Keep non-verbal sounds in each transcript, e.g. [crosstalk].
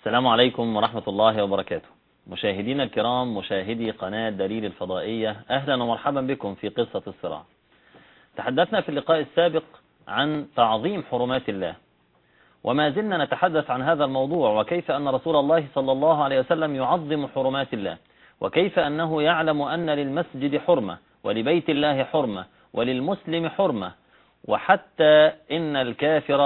السلام عليكم ورحمة الله وبركاته. مشاهدينا الكرام مشاهدي قناة دليل الفضائية أهلا ومرحبا بكم في قصة الصراع. تحدثنا في اللقاء السابق عن تعظيم حرمات الله. وما زلنا نتحدث عن هذا الموضوع وكيف أن رسول الله صلى الله عليه وسلم يعظم حرمات الله وكيف أنه يعلم أن للمسجد حرمة ولبيت الله حرمة وللمسلم حرمة وحتى إن الكافر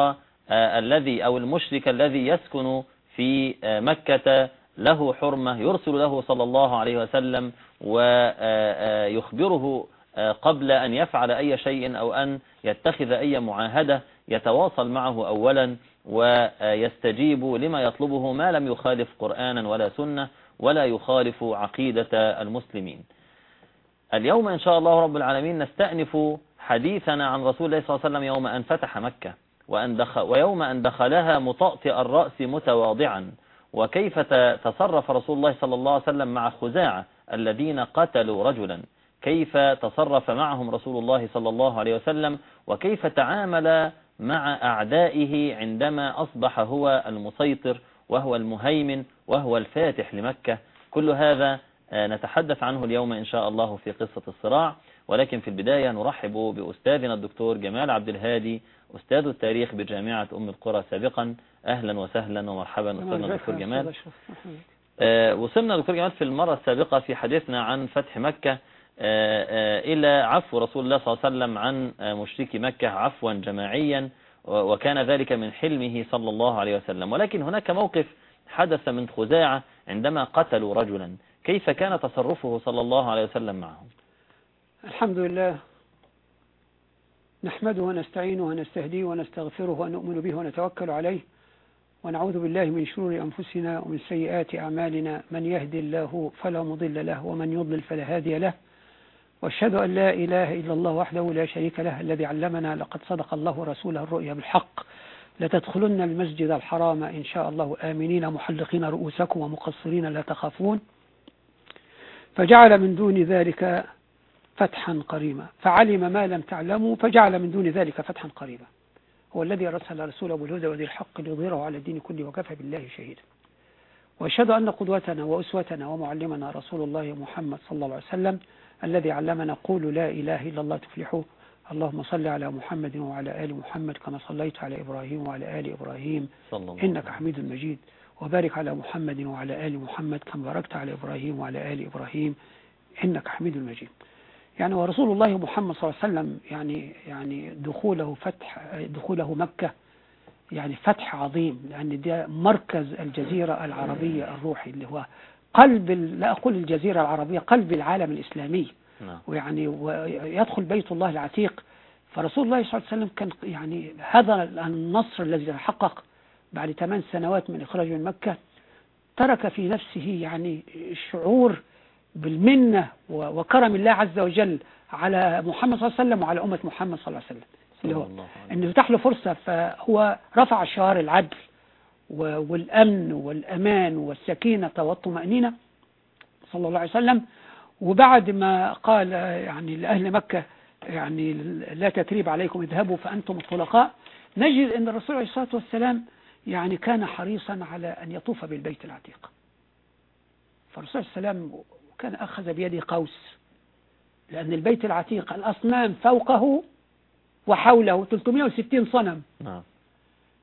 آه الذي أو المشرك الذي يسكن في آه مكة له حرمة يرسل له صلى الله عليه وسلم ويخبره قبل أن يفعل أي شيء أو أن يتخذ أي معاهدة يتواصل معه أولا ويستجيب لما يطلبه ما لم يخالف قرآنا ولا سنة ولا يخالف عقيدة المسلمين. اليوم إن شاء الله رب العالمين نستأنف حديثنا عن رسول الله صلى الله عليه وسلم يوم أن فتح مكة وأن دخل ويوم أن دخلها مطأطئ الرأس متواضعا. وكيف تصرف رسول الله صلى الله عليه وسلم مع خزاعة الذين قتلوا رجلا؟ كيف تصرف معهم رسول الله صلى الله عليه وسلم؟ وكيف تعامل مع أعدائه عندما أصبح هو المسيطر وهو المهيمن وهو الفاتح لمكة؟ كل هذا نتحدث عنه اليوم إن شاء الله في قصة الصراع. ولكن في البداية نرحب بأستاذنا الدكتور جمال عبد الهادي أستاذ التاريخ بجامعة أم القرى سابقا. أهلا وسهلا ومرحبا أستاذنا الدكتور جمال. آه وصلنا دكتور جمال في المرة السابقة في حديثنا عن فتح مكة. آه آه إلى عفو رسول الله صلى الله عليه وسلم عن مشركي مكة عفوا جماعيا وكان ذلك من حلمه صلى الله عليه وسلم. ولكن هناك موقف حدث من خزاعة عندما قتلوا رجلا. كيف كان تصرفه صلى الله عليه وسلم معهم؟ الحمد لله. نحمده ونستعينه ونستهديه ونستغفره ونؤمن به ونتوكل عليه. ونعوذ بالله من شرور أنفسنا ومن سيئات أعمالنا. من يهدي الله فلا مضل له ومن يضلل فلا هادي له. وأشهد أن لا إله إلا الله وحده لا شريك له الذي علمنا لقد صدق الله رسوله الرؤيا بالحق. لتدخلن المسجد الحرام إن شاء الله. آمنين محلقين رؤوسكم ومقصرين لا تخافون. فجعل من دون ذلك فتحا قريبا. فعلم ما لم تعلموا فجعل من دون ذلك فتحا قريبا. هو الذي أرسل رسوله بالهدى وذي الحق ليظهره على الدين كله وكفى بالله شهيدا. وأشهد أن قدوتنا وأسوتنا ومعلمنا رسول الله محمد صلى الله عليه وسلم الذي علمنا قولوا لا إله إلا الله تفلحوا. اللهم صل على محمد وعلى آل محمد كما صليت على إبراهيم وعلى آل إبراهيم. إنك حميد مجيد. وبارك على محمد وعلى آل محمد كما باركت على إبراهيم وعلى آل إبراهيم. إنك حميد مجيد. يعني ورسول الله محمد صلى الله عليه وسلم يعني يعني دخوله فتح دخوله مكة يعني فتح عظيم لأن ده مركز الجزيرة العربية الروحي اللي هو قلب لا أقول الجزيرة العربية قلب العالم الإسلامي. نعم. ويعني ويدخل بيت الله العتيق. فرسول الله صلى الله عليه وسلم كان يعني هذا النصر الذي تحقق بعد ثمان سنوات من إخراجه من مكة ترك في نفسه يعني شعور بالمنة وكرم الله عز وجل على محمد صلى الله عليه وسلم وعلى أمة محمد صلى الله عليه وسلم. اللي هو أنه فتح له فرصة فهو رفع شعار العدل والأمن والأمان والسكينة والطمأنينة صلى الله عليه وسلم. وبعد ما قال يعني لأهل مكة يعني لا تتريب عليكم اذهبوا فأنتم الطلقاء نجد أن الرسول عليه الصلاة والسلام يعني كان حريصا على أن يطوف بالبيت العتيق. فالرسول عليه السلام كان أخذ بيده قوس لأن البيت العتيق الأصنام فوقه وحوله 360 صنم. نعم.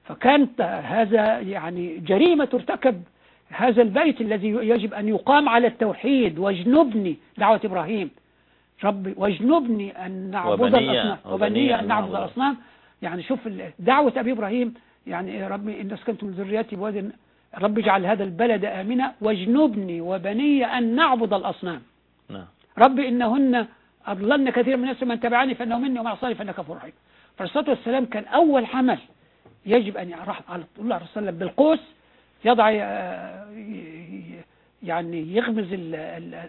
فكانت هذا يعني جريمة ترتكب هذا البيت الذي يجب أن يقام على التوحيد واجنبني دعوة إبراهيم. ربي واجنبني أن نعبد الأصنام وبني أن نعبد الأصنام. يعني شوف دعوة أبي إبراهيم يعني ربي إن أسكنت من ذريتي بواد رب اجعل هذا البلد آمنا واجنبني وبني أن نعبد الأصنام. نعم. رب إنهن أضللن كثير من الناس من تبعني فإنه مني وما عصاني فإنك كفور رحيم فالصلاة والسلام كان أول عمل يجب أن يروح على الله عليه وسلم بالقوس يضع يعني يغمز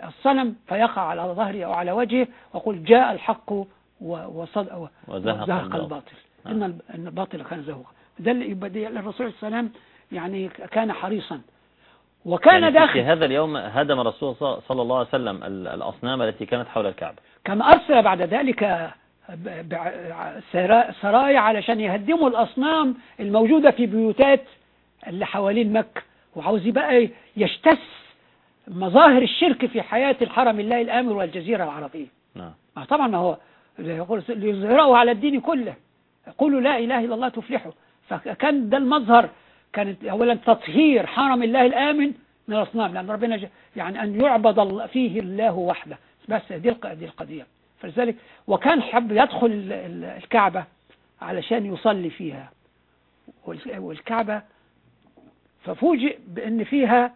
الصنم فيقع على ظهره أو على وجهه ويقول جاء الحق وزهق الباطل. إن الباطل كان زهوقا. ده الرسول صلى الله عليه وسلم يعني كان حريصا. وكان يعني داخل. في هذا اليوم هدم الرسول صلى الله عليه وسلم الأصنام التي كانت حول الكعبة. كما أرسل بعد ذلك سرايا علشان يهدموا الأصنام الموجودة في بيوتات اللي حوالين مكة. وعاوز بقى يجتث مظاهر الشرك في حياة الحرم الله الآمر والجزيرة العربية. نعم. طبعا ما هو يقول ليظهره على الدين كله. قولوا لا إله إلا الله تفلحوا. فكان ده المظهر كانت أولا تطهير حرم الله الآمن من الأصنام لأن ربنا يعني أن يعبد فيه الله وحده. بس دي دي القضية. فلذلك وكان حب يدخل ال- ال- الكعبة علشان يصلي فيها. والك- والكعبة ففوجئ بأن فيها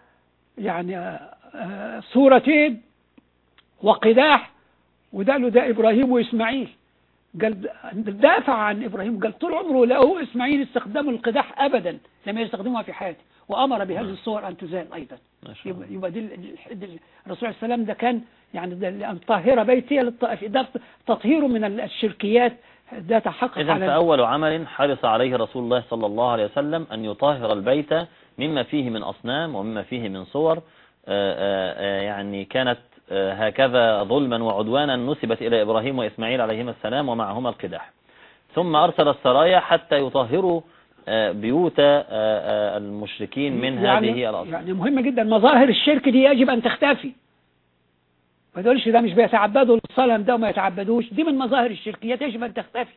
يعني آه، آه، صورتين وقداح وده له ده إبراهيم وإسماعيل. قال دافع عن إبراهيم قال طول عمره له إسماعيل استخدام القداح أبدا لم يستخدمها في حياته وأمر بهذه الصور أن تزال أيضا. يبقى يبقى دي ال- ال- ال- الرسول عليه السلام ده كان يعني أن طهر بيتي للطائف ده تطهيره من ال- الشركيات ده تحقق إذا فأول عمل حرص عليه رسول الله صلى الله عليه وسلم أن يطهر البيت مما فيه من أصنام ومما فيه من صور آه، آه، آه، يعني كانت هكذا ظلما وعدوانا نسبت إلى إبراهيم وإسماعيل عليهما السلام ومعهما القدح ثم أرسل السرايا حتى يطهروا آه، بيوت آه، آه، المشركين من يعني هذه الأصنام يعني مهم جدا مظاهر الشرك دي يجب أن تختفي. ما تقولش ده مش بيتعبدوا الصنم ده وما يتعبدوش دي من مظاهر الشركيات يجب أن تختفي.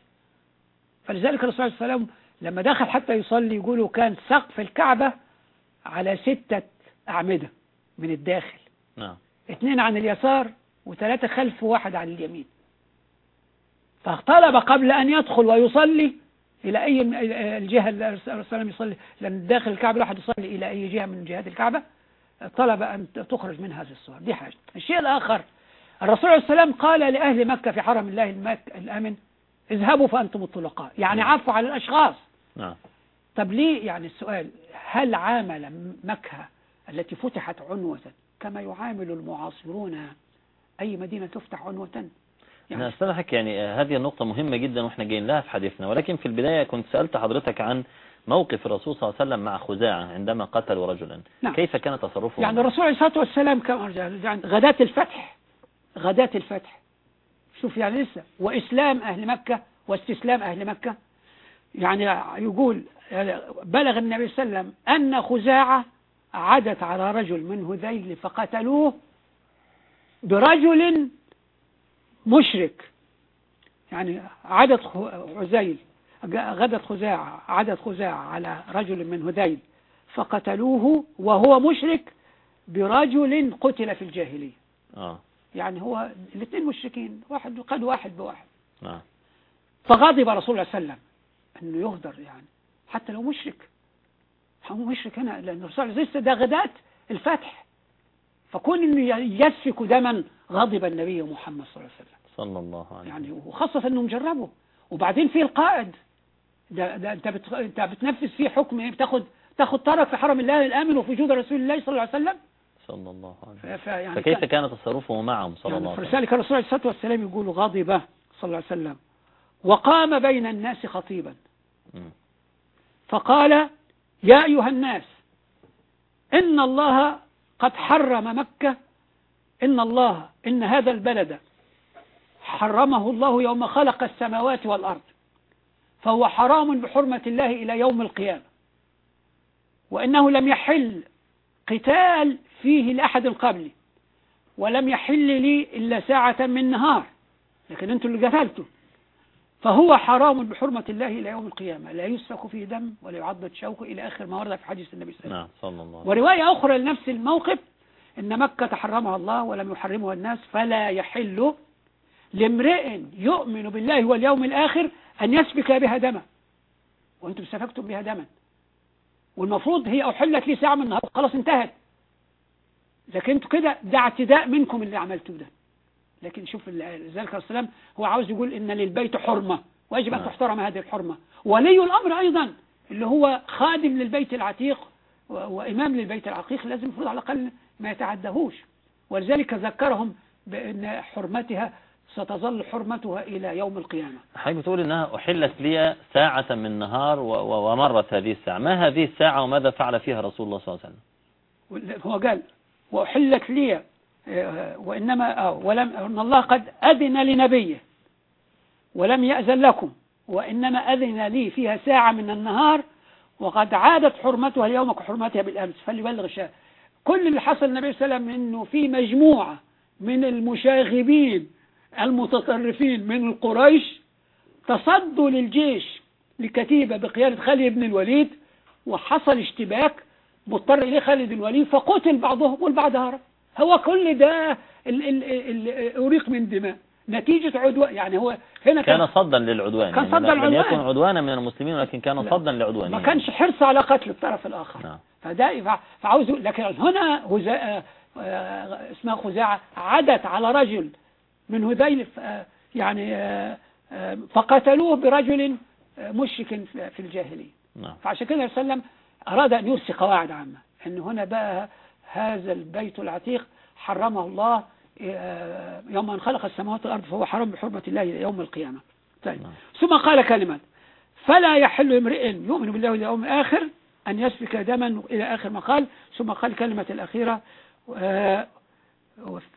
فلذلك الرسول عليه السلام لما دخل حتى يصلي يقولوا كان سقف الكعبة على ستة أعمدة من الداخل. نعم. اثنين عن اليسار وثلاثة خلف وواحد عن اليمين. فطلب قبل أن يدخل ويصلي إلى أي الجهة اللي الرسول يصلي. لأن داخل الكعبة الواحد يصلي إلى أي جهة من جهات الكعبة. طلب أن تخرج من هذه الصور. دي حاجة. الشيء الآخر الرسول عليه السلام قال لأهل مكة في حرم الله المك الآمن اذهبوا فأنتم الطلقاء. يعني عفوا على الأشخاص. نعم. طب ليه يعني السؤال هل عامل مكة التي فتحت عنوة كما يعامل المعاصرون أي مدينة تفتح عنوة. أنا يعني أستضحك يعني آه، هذه النقطة مهمة جدا وإحنا جايين لها في حديثنا. ولكن في البداية كنت سألت حضرتك عن موقف الرسول صلى الله عليه وسلم مع خزاعة عندما قتلوا رجلا. نعم. كيف كان تصرفه يعني الرسول عليه الصلاة والسلام يعني غداة الفتح غداة الفتح. شوف يعني لسه وإسلام أهل مكة واستسلام أهل مكة. يعني يقول بلغ النبي صلى الله عليه وسلم أن خزاعة عدت على رجل من هذيل فقتلوه برجل مشرك. يعني عدد خ- عزيل غدت خزاعة عدد خزاعة على رجل من هذيل فقتلوه وهو مشرك برجل قتل في الجاهلية. آه. يعني هو الاثنين مشركين واحد قد واحد بواحد. نعم فغضب رسول الله صلى الله عليه وسلم أنه يغدر يعني حتى لو مشرك. هو مشرك هنا لأن الرسول عليه الصلاة ده غداة الفتح. فكون إنه يسفك دما غضب النبي محمد صلى الله عليه وسلم. صلى الله عليه يعني وخاصة انه مجربه وبعدين في القائد. ده, ده أنت بت... أنت بتنفذ فيه حكم إيه؟ بتاخد تاخد طرف في حرم الله الآمن وفي وجود رسول الله صلى الله عليه وسلم؟ صلى الله عليه ف... وسلم. يعني فكيف كان- تصرفه معهم صلى الله يعني عليه وسلم؟ فلذلك الرسول عليه الصلاة والسلام يقول غضب صلى الله عليه وسلم. وقام بين الناس خطيبا. مم. فقال يا أيها الناس إن الله قد حرم مكة إن الله إن هذا البلد حرمه الله يوم خلق السماوات والأرض فهو حرام بحرمة الله إلى يوم القيامة. وإنه لم يحل قتال فيه لأحد قبلي ولم يحل لي إلا ساعة من نهار لكن أنتم اللي قتلتوا. فهو حرام بحرمة الله إلى يوم القيامة. لا يسفك فيه دم ولا يعضد شوكه إلى آخر ما ورد في حديث النبي صلى الله عليه وسلم. نعم ورواية أخرى لنفس الموقف إن مكة حرمها الله ولم يحرمها الناس فلا يحل لامرئ يؤمن بالله واليوم الآخر أن يسفك بها دما. وأنتم سفكتم بها دما. والمفروض هي أحلت لي ساعة من النهار خلاص انتهت. لكن أنتوا كده ده اعتداء منكم اللي عملتوه ده. لكن شوف ال- ذلك السلام هو عاوز يقول إن للبيت حرمة ويجب أن نعم. تحترم هذه الحرمة. ولي الأمر أيضا اللي هو خادم للبيت العتيق وإمام للبيت العتيق لازم المفروض على الأقل ما يتعدهوش. ولذلك ذكرهم بأن حرمتها ستظل حرمتها إلى يوم القيامة. حضرتك بتقول إنها أحلت لي ساعة من نهار ومرت هذه الساعة. ما هذه الساعة وماذا فعل فيها رسول الله صلى الله عليه وسلم؟ هو قال وأحلت لي وإنما آه، ولم أن الله قد أذن لنبيه ولم يأذن لكم وإنما أذن لي فيها ساعة من النهار وقد عادت حرمتها اليوم كحرمتها بالأمس. فليبلغ الشاهد كل اللي حصل النبي صلى الله عليه وسلم إنه في مجموعة من المشاغبين المتطرفين من القريش تصدوا للجيش لكتيبة بقيادة خالد بن الوليد وحصل اشتباك مضطر إليه خالد الوليد فقتل بعضهم والبعض هرب. هو كل ده أريق من دماء. نتيجة عدوان يعني هو هنا كان, كان صدا للعدوان. كان صدا يعني لم يكن عدوانا من المسلمين ولكن كان صدا لعدوانهم ما كانش حرص على قتل الطرف الآخر. نعم. فده فعاوز لكن هنا هزاء آه، اسمها خزاعة عدت على رجل من هذيل آه، يعني آه، فقتلوه برجل مشرك في الجاهلية. نعم. فعشان كده وسلم أراد أن يرسي قواعد عامة. أن هنا بقى هذا البيت العتيق حرمه الله يوم أن خلق السماوات والأرض فهو حرم بحرمة الله يوم القيامة. طيب. نعم. ثم قال كلمة فلا يحل امرئ يؤمن بالله واليوم الآخر أن يسفك دما إلى آخر ما قال. ثم قال كلمة الأخيرة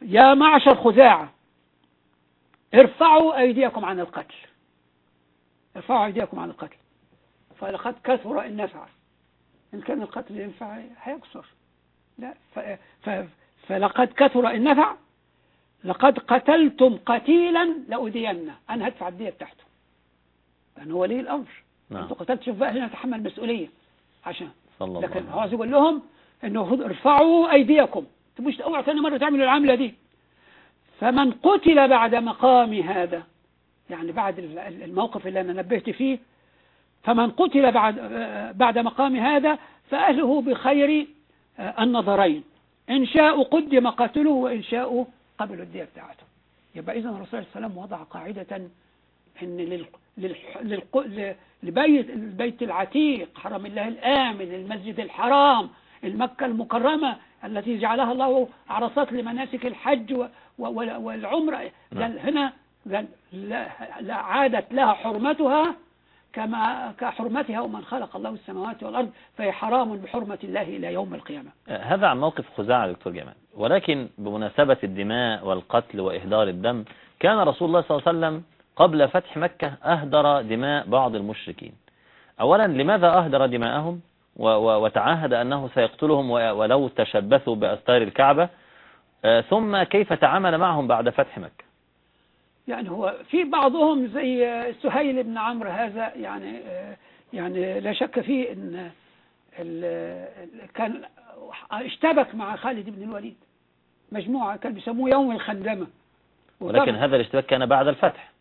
يا معشر خزاعة ارفعوا أيديكم عن القتل. ارفعوا أيديكم عن القتل. فلقد كثر إن نفع إن كان القتل ينفع هيكسر. لا ف... ف... فلقد كثر إن نفع لقد قتلتم قتيلا لأدينه أنا هدفع الدية بتاعته. لأنه ولي الأمر. نعم. أنتوا قتلت شوف بقى هنا تحمل مسؤولية عشان. صلى لكن الله عاوز يقول لهم إنه ارفعوا أيديكم. مش اوعى ثاني مرة تعملوا العملة دي. فمن قتل بعد مقام هذا يعني بعد الموقف اللي أنا نبهت فيه فمن قتل بعد بعد مقام هذا فأهله بخير النظرين. إن شاءوا قدم قتله وإن شاءوا قبلوا الدية بتاعته. يبقى إذا الرسول صلى الله عليه وسلم وضع قاعدة إن لبيت البيت العتيق حرم الله الآمن المسجد الحرام المكة المكرمة التي جعلها الله عرصات لمناسك الحج والعمرة. نعم. هنا لا عادت لها حرمتها؟ كما كحرمتها ومن خلق الله السماوات والأرض فهي حرام بحرمة الله إلى يوم القيامة. هذا عن موقف خزاعة دكتور جمال. ولكن بمناسبة الدماء والقتل وإهدار الدم كان رسول الله صلى الله عليه وسلم قبل فتح مكة أهدر دماء بعض المشركين. أولا لماذا أهدر دماءهم؟ وتعاهد أنه سيقتلهم ولو تشبثوا بأستار الكعبة. آه، ثم كيف تعامل معهم بعد فتح مكة؟ يعني هو في بعضهم زي سهيل بن عمرو هذا يعني يعني لا شك فيه إن كان اشتبك مع خالد بن الوليد مجموعة كان بيسموه يوم الخندمة. ولكن هذا الاشتباك كان بعد الفتح.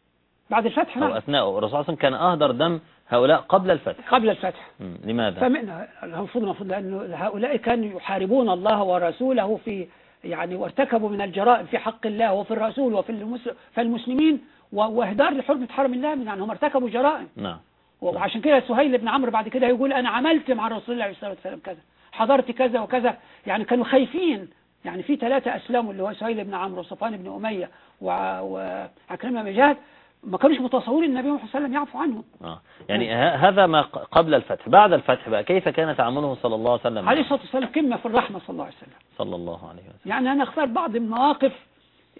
بعد الفتح نعم. أثناء الرسول صلى كان أهدر دم هؤلاء قبل الفتح. قبل الفتح. لماذا؟ فمن المفروض المفروض لأنه هؤلاء كانوا يحاربون الله ورسوله في يعني وارتكبوا من الجرائم في حق الله وفي الرسول وفي المسلم فالمسلمين واهدار لحرمة حرم الله من يعني هم ارتكبوا جرائم. نعم. وعشان كده سهيل بن عمرو بعد كده يقول أنا عملت مع الرسول الله عليه الصلاة والسلام كذا. حضرت كذا وكذا. يعني كانوا خايفين. يعني في ثلاثة أسلموا اللي هو سهيل بن عمرو وصفان بن أمية وعكرمة بن جهاد ما كانوش متصورين النبي محمد صلى الله عليه وسلم يعفو عنهم. آه. يعني هذا ما قبل الفتح. بعد الفتح بقى كيف كان تعامله صلى الله عليه وسلم؟ عليه الصلاة والسلام قمة في الرحمة صلى الله عليه وسلم. صلى الله عليه وسلم. يعني أنا أختار بعض المواقف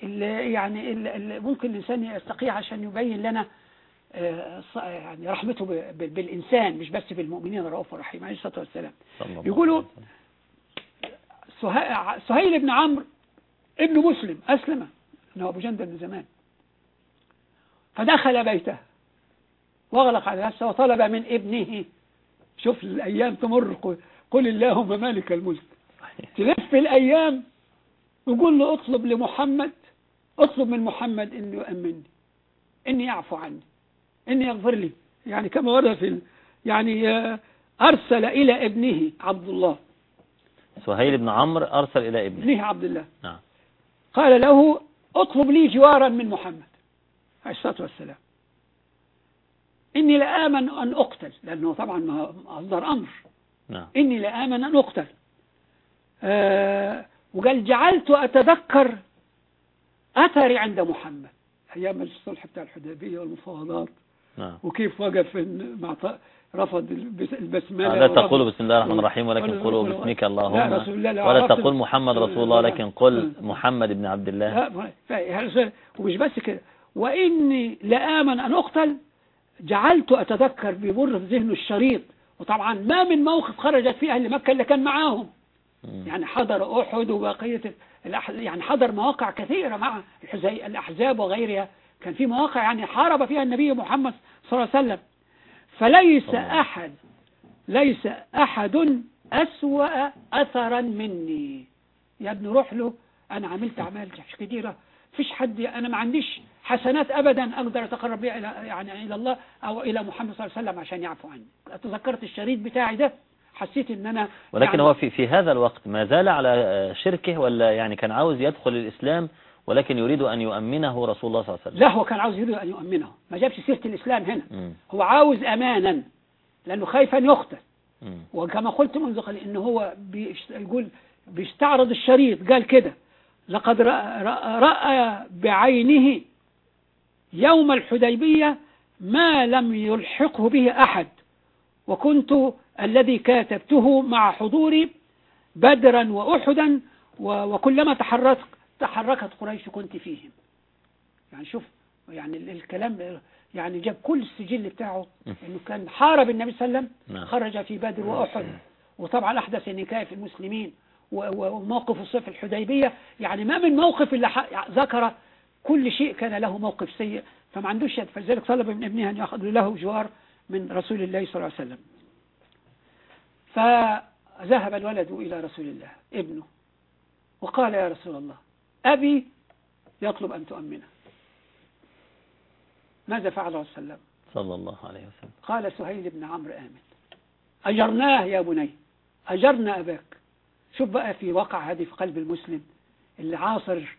اللي يعني اللي ممكن الإنسان يستقيها عشان يبين لنا آه، يعني رحمته بالإنسان مش بس بالمؤمنين الرؤوف الرحيم عليه الصلاة والسلام. يقولوا سهيل بن عمرو ابن مسلم أسلم إنه أبو جندل من زمان. فدخل بيته واغلق على نفسه وطلب من ابنه. شوف الأيام تمر قل اللهم مالك الملك. تلف الأيام يقول له اطلب لمحمد اطلب من محمد إنه يؤمنني إني يعفو عني إني يغفر لي. يعني كما ورد في يعني أرسل إلى ابنه عبد الله. سهيل بن عمرو أرسل إلى ابنه. ابنه عبد الله. نعم. قال له اطلب لي جوارا من محمد. عليه الصلاة والسلام. إني لآمن أن أقتل لأنه طبعا ما أصدر أمر. نعم. إني لآمن أن أقتل. آه وقال جعلت أتذكر أثري عند محمد. أيام الصلح بتاع الحديبية والمفاوضات. نعم. وكيف وقف مع رفض البسملة لا تقول بسم الله الرحمن الرحيم ولكن قولوا باسمك اللهم. لا رسول الله لا ولا تقول محمد رسول الله لكن قل محمد بن عبد الله. ومش بس كده. وإني لآمن أن أقتل جعلت أتذكر بمر في ذهنه الشريط وطبعا ما من موقف خرجت فيه أهل مكة اللي كان معاهم. يعني حضر أحد وبقية. يعني حضر مواقع كثيرة مع. الأحزاب وغيرها كان في مواقع يعني حارب فيها النبي محمد صلى الله عليه وسلم فليس. أحد ليس أحد أسوأ أثرا مني يا ابن روح له أنا عملت أعمال كثيرة فيش حد أنا ما عنديش حسنات أبدا أقدر أتقرب بها إلى يعني إلى الله أو إلى محمد صلى الله عليه وسلم عشان يعفو عني. تذكرت الشريط بتاعي ده حسيت إن أنا ولكن يعني هو في في هذا الوقت ما زال على آه، شركه ولا يعني كان عاوز يدخل الإسلام ولكن يريد أن يؤمنه رسول الله صلى الله عليه وسلم. لا هو كان عاوز يريد أن يؤمنه. ما جابش سيرة الإسلام هنا. مم. هو عاوز أمانا لأنه خايف أن يقتل مم. وكما قلت منذ قليل إن هو بيش- يقول بيستعرض الشريط قال كده لقد رأى, رأى, رأى بعينه يوم الحديبية ما لم يلحقه به أحد وكنت الذي كاتبته مع حضوري بدرا وأحدا وكلما تحرك تحركت قريش كنت فيهم. يعني شوف يعني ال- الكلام يعني جاب كل السجل بتاعه إنه كان حارب النبي صلى الله عليه وسلم نعم. خرج في بدر وأحد. وطبعا أحدث النكاية في المسلمين وموقف الصيف الحديبية. يعني ما من موقف إلا ح- ذكر كل شيء كان له موقف سيء فما عندوش يد. فلذلك طلب من ابنه أن يأخذ له جوار من رسول الله صلى الله عليه وسلم. فذهب الولد إلى رسول الله ابنه وقال يا رسول الله أبي يطلب أن تؤمنه. ماذا فعل صلى الله؟ عليه وسلم صلى الله عليه وسلم. قال سهيل بن عمرو آمن. أجرناه يا بني أجرنا أباك. شوف بقى في واقع هذه في قلب المسلم اللي عاصر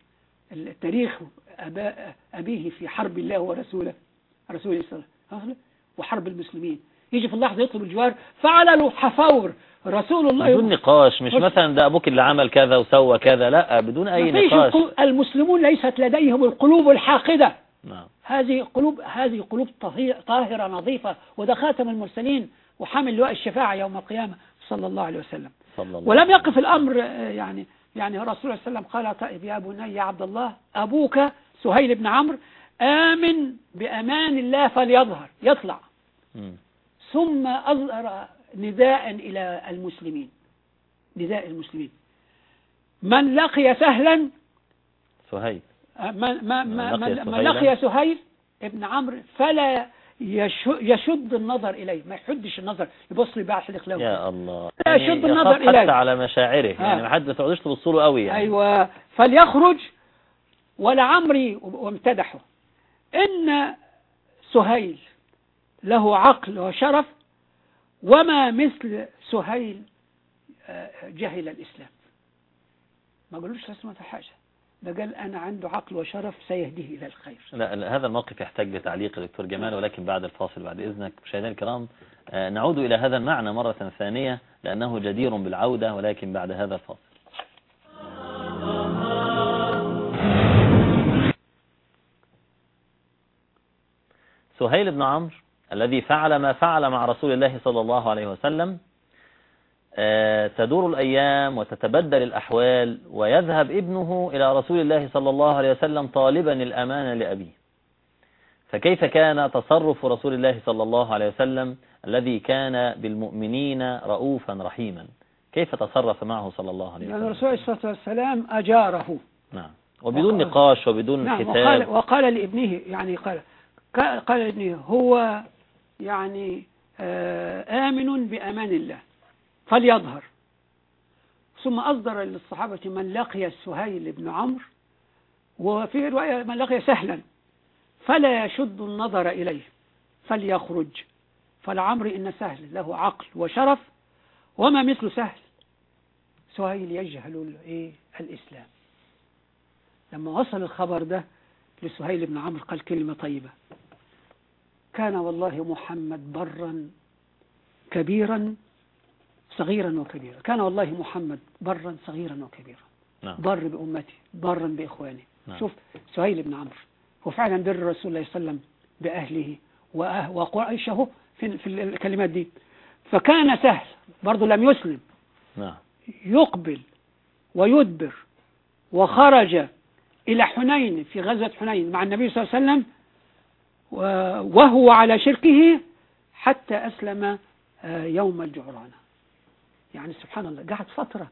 التاريخ أباء أبيه في حرب الله ورسوله رسوله صلى الله عليه وسلم وحرب المسلمين. يجي في اللحظة يطلب الجوار فعل له حفور رسول الله. بدون نقاش مش مثلا ده أبوك اللي عمل كذا وسوى كذا لا بدون أي نقاش. المسلمون ليست لديهم القلوب الحاقدة. نعم. هذه قلوب هذه قلوب طاهرة نظيفة وده خاتم المرسلين وحامل لواء الشفاعة يوم القيامة صلى الله عليه وسلم. صلى الله ولم يقف الأمر آه، يعني يعني الرسول صلى الله عليه وسلم قال طيب يا بني يا عبد الله أبوك سهيل بن عمرو آمن بأمان الله فليظهر يطلع. مم. ثم أظهر نداء إلى المسلمين. نداء المسلمين. من لقي سهلا؟ سهيل. من, ما من لقي من, من سهيلا. لقي سهيل ابن عمرو فلا يشد النظر إليه. ما يحدش النظر. يبص لي بقى حلق له يا الله. لا يعني يشد النظر إليه. حتى على مشاعره. آه. يعني ما حد ما تقعدوش تبصوا له قوي يعني. أيوة. فليخرج ولعمري وامتدحه. إن سهيل له عقل وشرف وما مثل سهيل آه، جهل الإسلام. ما قالوش اسمه حاجة. ده قال أنا عنده عقل وشرف سيهديه إلى الخير. لا هذا الموقف يحتاج لتعليق دكتور جمال ولكن بعد الفاصل بعد إذنك مشاهدينا الكرام آه، نعود إلى هذا المعنى مرة ثانية لأنه جدير بالعودة ولكن بعد هذا الفاصل. سهيل بن عمرو الذي فعل ما فعل مع رسول الله صلى الله عليه وسلم تدور الأيام وتتبدل الأحوال ويذهب ابنه إلى رسول الله صلى الله عليه وسلم طالبا الأمان لأبيه. فكيف كان تصرف رسول الله صلى الله عليه وسلم الذي كان بالمؤمنين رؤوفا رحيما؟ كيف تصرف معه صلى الله عليه وسلم؟ الرسول عليه الصلاة والسلام أجاره. نعم. وبدون وقال- نقاش وبدون نعم وقال, حساب وقال لابنه يعني قال قال لابنه هو يعني آه، آمن بأمان الله. فليظهر. ثم أصدر للصحابة من لقي سهيل بن عمرو وفي رواية من لقي سهلا فلا يشد النظر إليه فليخرج. فالعمر إن سهل له عقل وشرف وما مثل سهل؟ سهيل يجهل إيه؟ الإسلام. لما وصل الخبر ده لسهيل بن عمرو قال كلمة طيبة. كان والله محمد برا كبيرا صغيرا وكبيرا. كان والله محمد برا صغيرا وكبيرا. نعم. بر بأمتي برا بإخواني. نعم. شوف سهيل بن عمرو هو فعلا بر رسول الله صلى الله عليه وسلم بأهله وقريشه في, في الكلمات دي. فكان سهل برضه لم يسلم. نعم. يقبل ويدبر وخرج إلى حنين في غزوة حنين مع النبي صلى الله عليه وسلم وهو على شركه حتى أسلم آه، يوم الجعرانة. يعني سبحان الله قعد فترة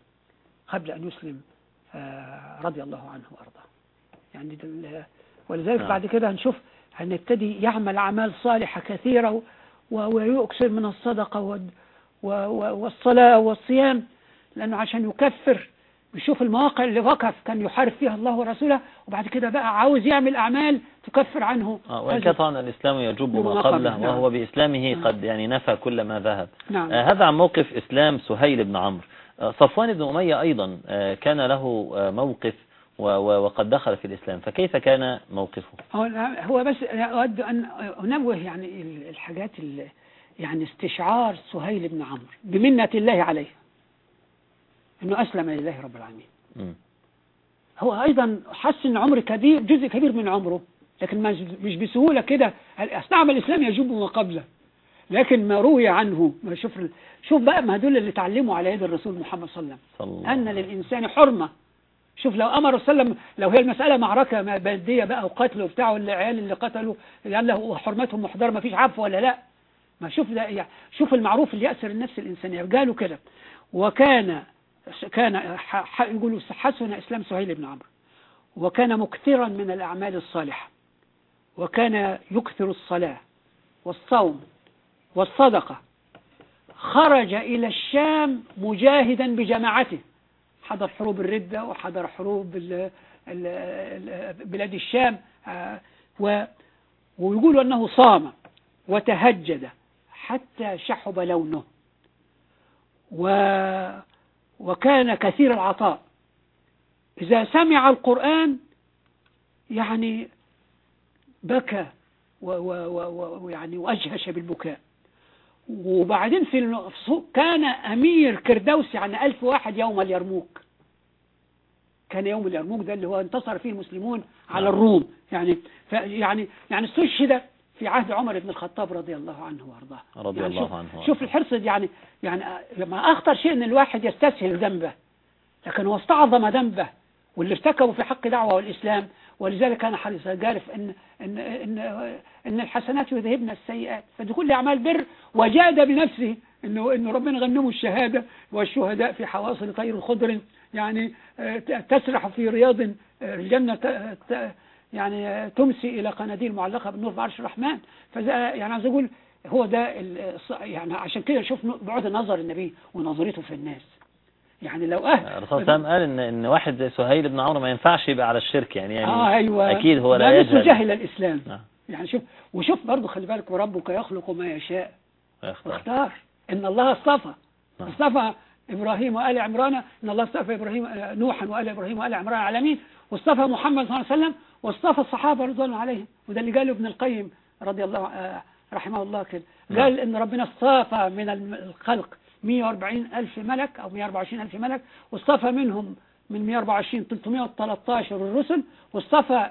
قبل أن يسلم آه، رضي الله عنه وأرضاه يعني ولذلك نعم. بعد كده هنشوف هنبتدي يعمل أعمال صالحة كثيرة و- ويكثر من الصدقة والصلاة والصيام لأنه عشان يكفر بيشوف المواقع اللي وقف كان يحارب فيها الله ورسوله وبعد كده بقى عاوز يعمل أعمال تكفر عنه. آه، وإن طبعا الإسلام يجب ما قبله نعم. وهو بإسلامه نعم. قد يعني نفى كل ما ذهب. نعم. آه، هذا عن موقف إسلام سهيل بن عمرو. آه، صفوان بن أمية أيضا آه، كان له آه، موقف وقد دخل في الإسلام. فكيف كان موقفه؟ هو هو بس أود أن أنوه يعني الحاجات يعني استشعار سهيل بن عمرو بمنة الله عليه. أنه أسلم لله رب العالمين. هو أيضا حس أن عمر كبير جزء كبير من عمره لكن مش بسهولة كده. استعمل الإسلام يجوب ما قبله. لكن ما روي عنه ما شوف شوف بقى ما دول اللي تعلموا على يد الرسول محمد صلى الله عليه وسلم. أن للإنسان حرمة. شوف لو أمر صلى الله عليه وسلم لو هي المسألة معركة ما- بلدية بقى وقتل وبتاع والعيال اللي قتلوا قال له حرمتهم محضرة ما فيش عفو ولا لا. ما شوف ده يعني شوف المعروف اللي يأسر النفس الإنسانية. قالوا كده. وكان كان يقولوا حسن إسلام سهيل بن عمرو. وكان مكثرا من الأعمال الصالحة. وكان يكثر الصلاة والصوم والصدقة. خرج إلى الشام مجاهدا بجماعته. حضر حروب الردة وحضر حروب بلاد الشام آه، و ويقولوا أنه صام وتهجد حتى شحب لونه. و وكان كثير العطاء. إذا سمع القرآن يعني بكى ويعني وأجهش بالبكاء. وبعدين في كان أمير كردوس يعني ألف واحد يوم اليرموك. كان يوم اليرموك ده اللي هو انتصر فيه المسلمون على نعم. الروم. يعني يعني يعني استشهد في عهد عمر بن الخطاب رضي الله عنه وأرضاه. رضي يعني الله شوف عنه. شوف الحرص يعني يعني لما أخطر شيء إن الواحد يستسهل ذنبه. لكن هو استعظم ذنبه واللي ارتكبوا في حق دعوة والإسلام. ولذلك كان حريص قال ان ان ان إن الحسنات يذهبن السيئات. فدي كل أعمال بر وجاد بنفسه انه إنه ربنا غنمه الشهادة والشهداء في حواصل طير خضر يعني آه، تسرح في رياض آه، ت- يعني آه، تمسي إلى قناديل معلقة بالنور بعرش الرحمن. فده يعني عايز أقول هو ده يعني عشان كده شوف بعد نظر النبي ونظرته في الناس. يعني لو أهل الرسول صلى الله عليه وسلم قال ان إن واحد سهيل بن عمرو ما ينفعش يبقى على الشرك يعني. يعني آه أيوه. أكيد هو لا يجهل. جهل الإسلام. نعم. يعني شوف وشوف برضه خلي بالك وربك يخلق ما يشاء. ويختار. واختار. إن الله اصطفى. نعم. اصطفى إبراهيم وآل عمران إن الله اصطفى إبراهيم آه، نوحا وآل إبراهيم وآل عمران العالمين واصطفى محمد صلى الله عليه وسلم واصطفى الصحابة رضوان الله عليهم وده اللي قاله ابن القيم رضي الله آه، رحمه الله كده نعم. قال إن ربنا اصطفى من الخلق 140 ألف ملك أو 124 ألف ملك واصطفى منهم من 124 313 الرسل واصطفى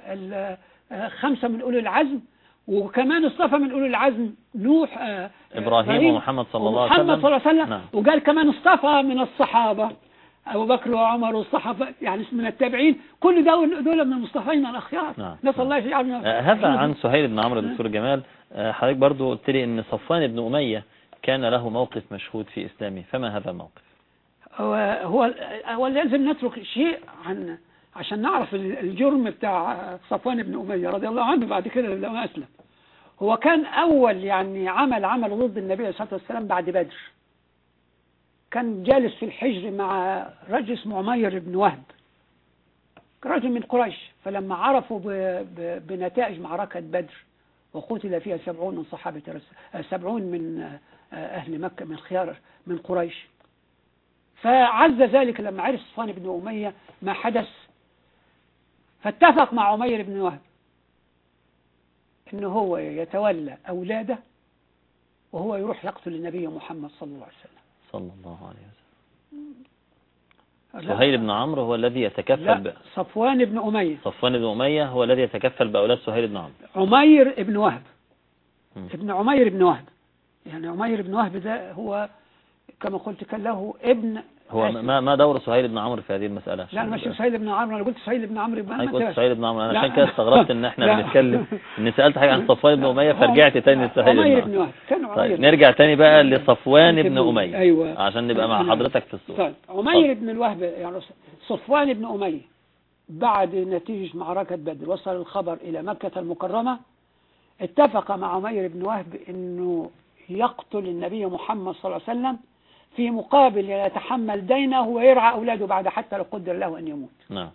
آه، خمسة من أولي العزم وكمان اصطفى من أولي العزم نوح آه، إبراهيم ومحمد صلى الله عليه وسلم. صلى الله عليه وسلم. نعم. وقال كمان اصطفى من الصحابة أبو بكر وعمر والصحابة يعني من التابعين كل دول دول من المصطفين الأخيار. نعم. نسأل الله يجعلنا آه، هذا عن سهيل بن عمرو دكتور جمال. آه، حضرتك برضو قلت لي إن صفوان بن أمية كان له موقف مشهود في إسلامه. فما هذا الموقف؟ هو هو هو لازم نترك شيء عن عشان نعرف الجرم بتاع صفوان بن أمية رضي الله عنه بعد كده لما أسلم. هو كان أول يعني عمل عمل ضد النبي عليه الصلاة والسلام بعد بدر. كان جالس في الحجر مع رجل اسمه عمير بن وهب رجل من قريش. فلما عرفوا بنتائج معركة بدر وقتل فيها سبعون من صحابة رسول سبعون من آه، أهل مكة من خيار من قريش. فعز ذلك لما عرف صفوان بن أمية ما حدث. فاتفق مع عمير بن وهب إنه هو يتولى أولاده وهو يروح يقتل النبي محمد صلى الله عليه وسلم. صلى الله عليه وسلم. سهيل بن عمرو هو الذي يتكفل لا ب... صفوان بن أمية. صفوان بن أمية هو الذي يتكفل بأولاد سهيل بن عمرو. عمير بن وهب. مم. ابن عمير بن وهب. يعني عمير بن وهب ده هو كما قلت كان له ابن هو. ما ما دور سهيل بن عمرو في هذه المسألة؟ لا مش سهيل بن عمرو أنا قلت سهيل بن عمرو يبقى أنا أنا قلت سهيل بن عمرو. لا. عشان كده استغربت إن إحنا لا. بنتكلم. إن سألت حاجة عن صفوان بن أمية [laughs] فرجعت تاني لسهيل بن بن عمرو طيب بن نرجع تاني بقى لصفوان بن أمية أيوة. عشان نبقى مع حضرتك في الصورة. طيب عمير بن الوهب يعني صفوان بن أمية بعد نتيجة معركة بدر وصل الخبر إلى مكة المكرمة. اتفق مع عمير بن وهب أنه يقتل النبي محمد صلى الله عليه وسلم في مقابل يتحمل دينه ويرعى أولاده بعد حتى لو قدر له أن يموت. نعم.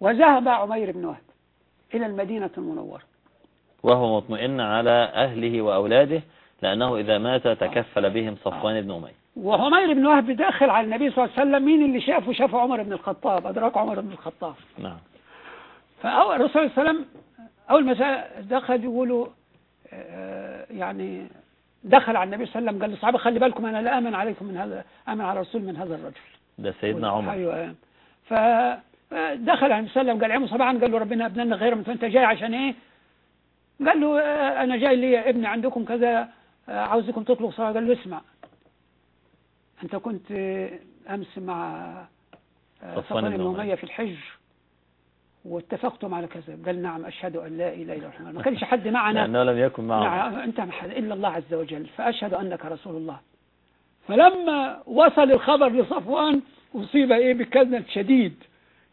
وذهب عمير بن وهب إلى المدينة المنورة. وهو مطمئن على أهله وأولاده لأنه إذا مات تكفل بهم صفوان بن أمية. وعمير بن وهب داخل على النبي صلى الله عليه وسلم مين اللي شافه؟ شافه عمر بن الخطاب أدرك عمر بن الخطاب. نعم. فأول صلى الله عليه وسلم أول ما دخل يقولوا آه، يعني دخل على النبي صلى الله عليه وسلم قال للصحابة خلي بالكم أنا لا آمن عليكم من هذا آمن على الرسول من هذا الرجل. ده سيدنا عمر. أيوة فدخل على النبي صلى الله عليه وسلم قال عمو صباحا قال له ربنا أبننا غير من فأنت جاي عشان إيه؟ قال له آه، أنا جاي لي ابني عندكم كذا آه، عاوزكم تطلبوا صلاة. قال له اسمع أنت كنت آه، أمس مع صفوان بن. أمية في الحج. واتفقتم على كذا. قال نعم أشهد أن لا إله إلا الله. ما كانش حد معنا. لأنه لم يكن معه. نعم أنت محد إلا الله عز وجل. فأشهد أنك رسول الله. فلما وصل الخبر لصفوان أصيب إيه؟ بكذب شديد.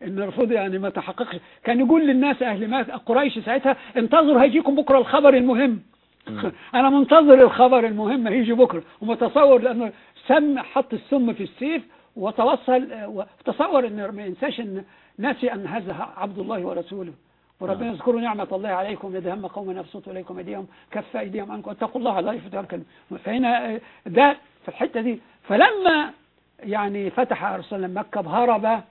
إن المفروض يعني ما تحققش. كان يقول للناس أهل مكة قريش ساعتها انتظروا هيجيكم بكرة الخبر المهم. [laughs] أنا منتظر الخبر المهم هيجي بكرة. ومتصور لأنه سم حط السم في السيف وتوصل وتصور إن ما ينساش إن ناسي أن هذا عبد الله ورسوله وربنا نعم. يذكروا نعمة الله عليكم إذا هم قوم يبسطوا إليكم أيديهم كف أيديهم عنكم واتقوا الله لا يفتكر فهنا آه، ده في الحتة دي فلما يعني فتح الله مكة هرب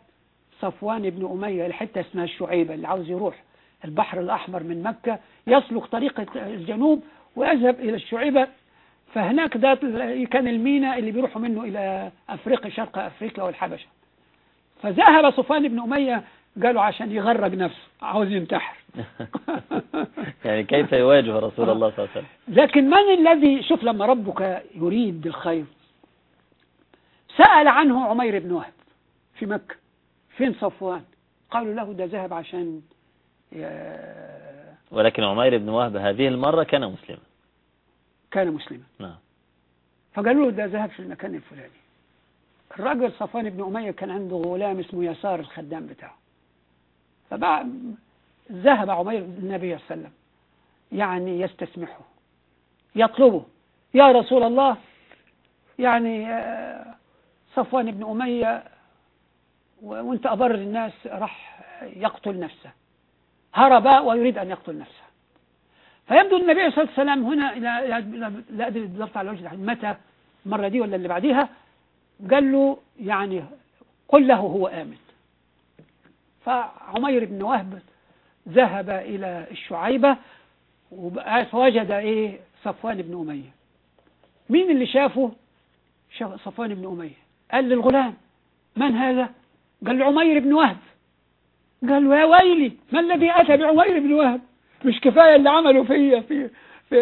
صفوان بن أمية الحتة اسمها الشعيبة اللي عاوز يروح البحر الأحمر من مكة يسلك طريق الجنوب ويذهب إلى الشعيبة فهناك ده كان الميناء اللي بيروحوا منه إلى أفريقيا شرق أفريقيا والحبشة. فذهب صفوان بن أمية قالوا عشان يغرق نفسه عاوز ينتحر. [laughs] يعني كيف يواجه رسول الله صلى الله عليه وسلم؟ لكن من الذي شوف لما ربك يريد الخير سأل عنه عمير بن وهب في مكة فين صفوان قالوا له ده ذهب عشان ي- ولكن عمير بن وهب هذه المرة كان مسلما. كان مسلما. نعم. فقالوا له ده ذهب في المكان الفلاني. الرجل صفوان بن أمية كان عنده غلام اسمه يسار الخدام بتاعه. فبعد ذهب عمير النبي صلى الله عليه وسلم. يعني يستسمحه. يطلبه. يا رسول الله يعني آه، صفوان بن أمية وأنت أبر الناس راح يقتل نفسه. هرب ويريد أن يقتل نفسه. فيبدو النبي صلى الله عليه وسلم هنا لا, لا, أدري بالضبط على وجه متى؟ المرة دي ولا اللي بعديها؟ قال له يعني قل له هو آمن. فعمير بن وهب ذهب إلى الشعيبة فوجد إيه؟ صفوان بن أمية. مين اللي شافه؟ شاف صفوان بن أمية. قال للغلام من هذا؟ قال عمير بن وهب. قال له يا ويلي ما الذي أتى بعمير بن وهب؟ مش كفاية اللي عمله فيا في, في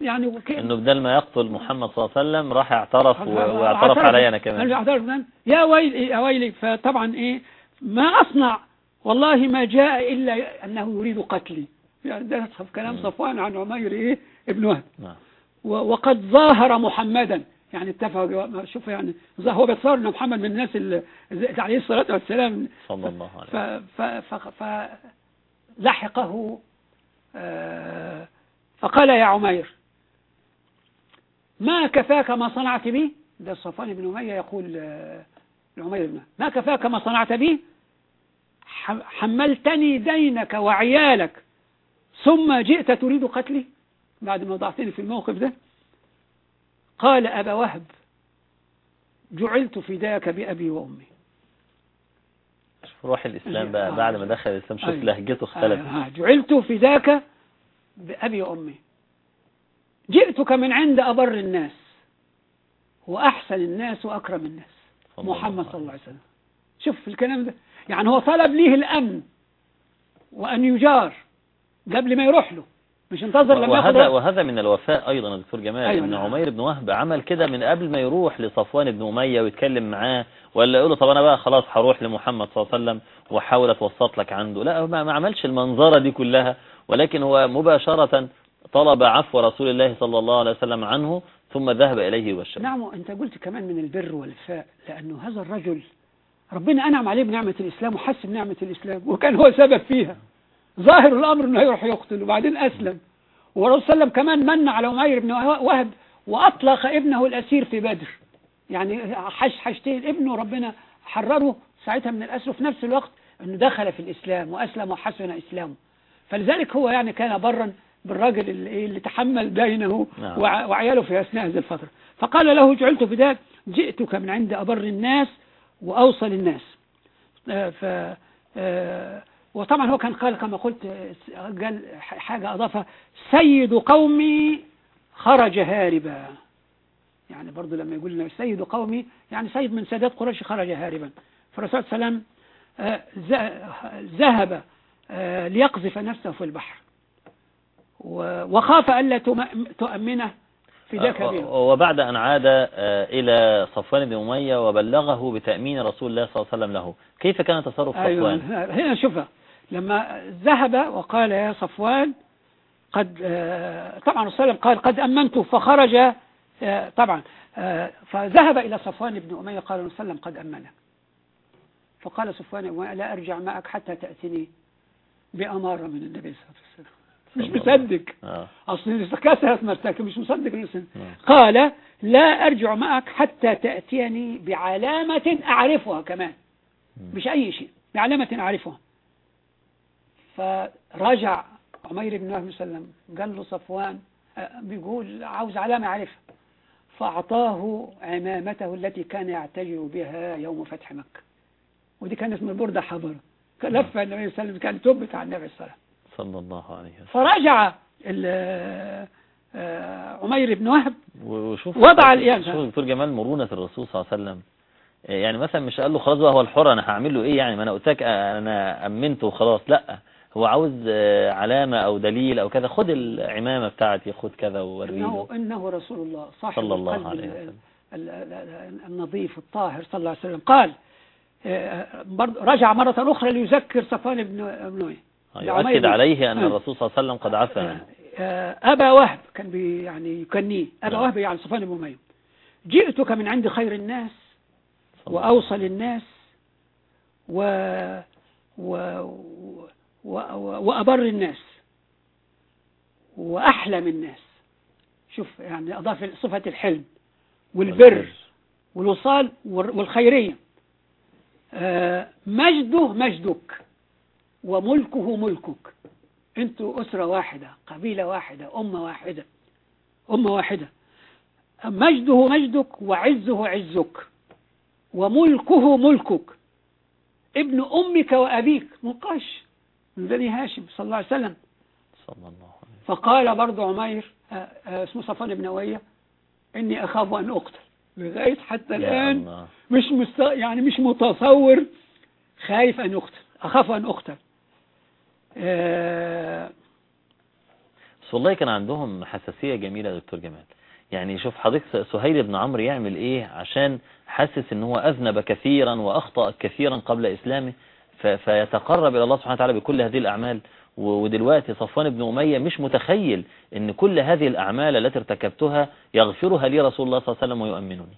يعني وكيف إنه بدل ما يقتل محمد صلى الله عليه وسلم راح أعترف. واعترف علي أنا كمان اعترف يا ويلي يا ويلي فطبعا إيه ما أصنع والله ما جاء إلا أنه يريد قتلي. يعني ده كلام صفوان عن عمير إيه ابن وهب. نعم. وقد ظاهر محمدا. يعني اتفق شوف يعني هو بيتصور ان محمد من الناس اللي عليه الصلاة والسلام. صلى الله ف عليه ف ف فلحقه فقال يا عمير ما كفاك ما صنعت بي؟ ده صفوان بن أمية يقول آه، لعمير بن ما كفاك ما صنعت بي؟ حملتني دينك وعيالك ثم جئت تريد قتلي؟ بعد ما وضعتني في الموقف ده. قال أبا وهب جعلت فداك بأبي وأمي. روح الإسلام آه. بقى بعد ما دخل الإسلام شوف. لهجته اختلفت. آه، جعلت فداك بأبي وأمي. جئتك من عند أبر الناس وأحسن الناس وأكرم الناس. محمد صلى الله عليه وسلم. شوف الكلام ده. يعني هو طلب ليه الأمن وأن يجار قبل ما يروح له. مش انتظر لما ياخد وهذا. وهذا من الوفاء أيضا يا دكتور جمال أيوة إن نعم. عمير بن وهب عمل كده من قبل ما يروح لصفوان بن أمية ويتكلم معاه ولا يقول له طب أنا بقى خلاص هروح لمحمد صلى الله عليه وسلم وأحاول أتوسط لك عنده لا ما عملش المنظرة دي كلها ولكن هو مباشرة طلب عفو رسول الله صلى الله عليه وسلم عنه ثم ذهب إليه يبشر نعم انت قلت كمان من البر والوفاء لأنه هذا الرجل ربنا أنعم عليه بنعمة الإسلام وحس بنعمه الإسلام وكان هو سبب فيها ظاهر الأمر إنه هيروح يقتل وبعدين أسلم. والرسول صلى الله عليه وسلم كمان من على عمير بن وهب وأطلق ابنه الأسير في بدر. يعني حش حشتين ابنه ربنا حرره ساعتها من الاسر في نفس الوقت إنه دخل في الإسلام وأسلم وحسن إسلامه. فلذلك هو يعني كان برا بالراجل اللي, إيه اللي تحمل دينه نعم. وع- وعياله في أثناء هذه الفترة. فقال له جعلت فداك جئتك من عند أبر الناس وأوصل الناس. آه، ف آه، وطبعا هو كان قال كما قلت قال ح- حاجة اضافها سيد قومي خرج هاربا. يعني برضو لما يقول لنا سيد قومي يعني سيد من سادات قريش خرج هاربا. فالرسول صلى الله عليه وسلم آه، ذهب آه، ليقذف نفسه في البحر. وخاف ألا تؤمنه في ذاك آه، وبعد أن عاد إلى صفوان بن أمية وبلغه بتأمين رسول الله صلى الله عليه وسلم له. كيف كان تصرف أيوة صفوان؟ هنا شوفها لما ذهب وقال يا صفوان قد آه، طبعا وسلم قال قد أمنت. فخرج آه، طبعا آه، فذهب إلى صفوان بن أمية قال وسلم قد أمنك. فقال صفوان لا أرجع معك حتى تأتني بأمارة من النبي صلى الله عليه وسلم. مش مصدق. أصل كسرت مرتكب مش مصدق الإنسان. قال لا أرجع معك حتى تأتيني بعلامة أعرفها كمان. مش أي شيء بعلامة أعرفها. فرجع عمير بن وهب وسلم قال له صفوان آه، بيقول عاوز علامة أعرفها فأعطاه عمامته التي كان يعتجر بها يوم فتح مكة. ودي كانت من بردة حضرة كان لفها النبي صلى الله عليه وسلم كانت تبت عن النبي صلى الله عليه وسلم. صلى الله عليه وسلم. فرجع آه، عمير بن وهب. وشوف وضع الإيام. شوف دكتور جمال مرونة الرسول صلى الله عليه وسلم. يعني مثلا مش قال له خلاص بقى هو الحر أنا هعمل له إيه يعني؟ ما أنا قلت لك أنا أمنته وخلاص. لأ هو عاوز آه، علامة أو دليل أو كذا خد العمامة بتاعتي خد كذا ووريه إنه. إنه رسول الله صاحب صلى الله عليه وسلم. ال- ال- ال- النظيف الطاهر صلى الله عليه وسلم قال آه، برضه رجع مرة أخرى ليذكر صفوان بن أمية. لعمير يؤكد عليه آه. الرسول صلى الله عليه وسلم قد عفى آه، آه، أبا وهب كان بي يعني يكنيه أبا نعم. وهب يعني صفوان بن أمية جئتك من عند خير الناس وأوصل الناس و و وأبر الناس وأحلم الناس. شوف يعني أضاف صفة الحلم والبر والوصال وال- والخيرية. آه، مجده مجدك وملكه ملكك. أنتوا أسرة واحدة قبيلة واحدة أمة واحدة أمة واحدة. مجده مجدك وعزه عزك وملكه ملكك. ابن أمك وأبيك. منقش من بني هاشم صلى الله عليه وسلم. صلى الله عليه فقال برضو عمير آه، آه، اسمه صفوان بن أوية إني أخاف أن أقتل. لغاية حتى الآن الله. مش مست... يعني مش متصور خايف أن يقتل أخاف أن أقتل. آه، بس والله كان عندهم حساسية جميلة يا دكتور جمال. يعني شوف حضرتك سهيل بن عمرو يعمل إيه عشان حاسس إن هو أذنب كثيرا وأخطأ كثيرا قبل إسلامه؟ فيتقرب إلى الله سبحانه وتعالى بكل هذه الأعمال. و- ودلوقتي صفوان بن أمية مش متخيل إن كل هذه الأعمال التي ارتكبتها يغفرها لي رسول الله صلى الله عليه وسلم ويؤمنني.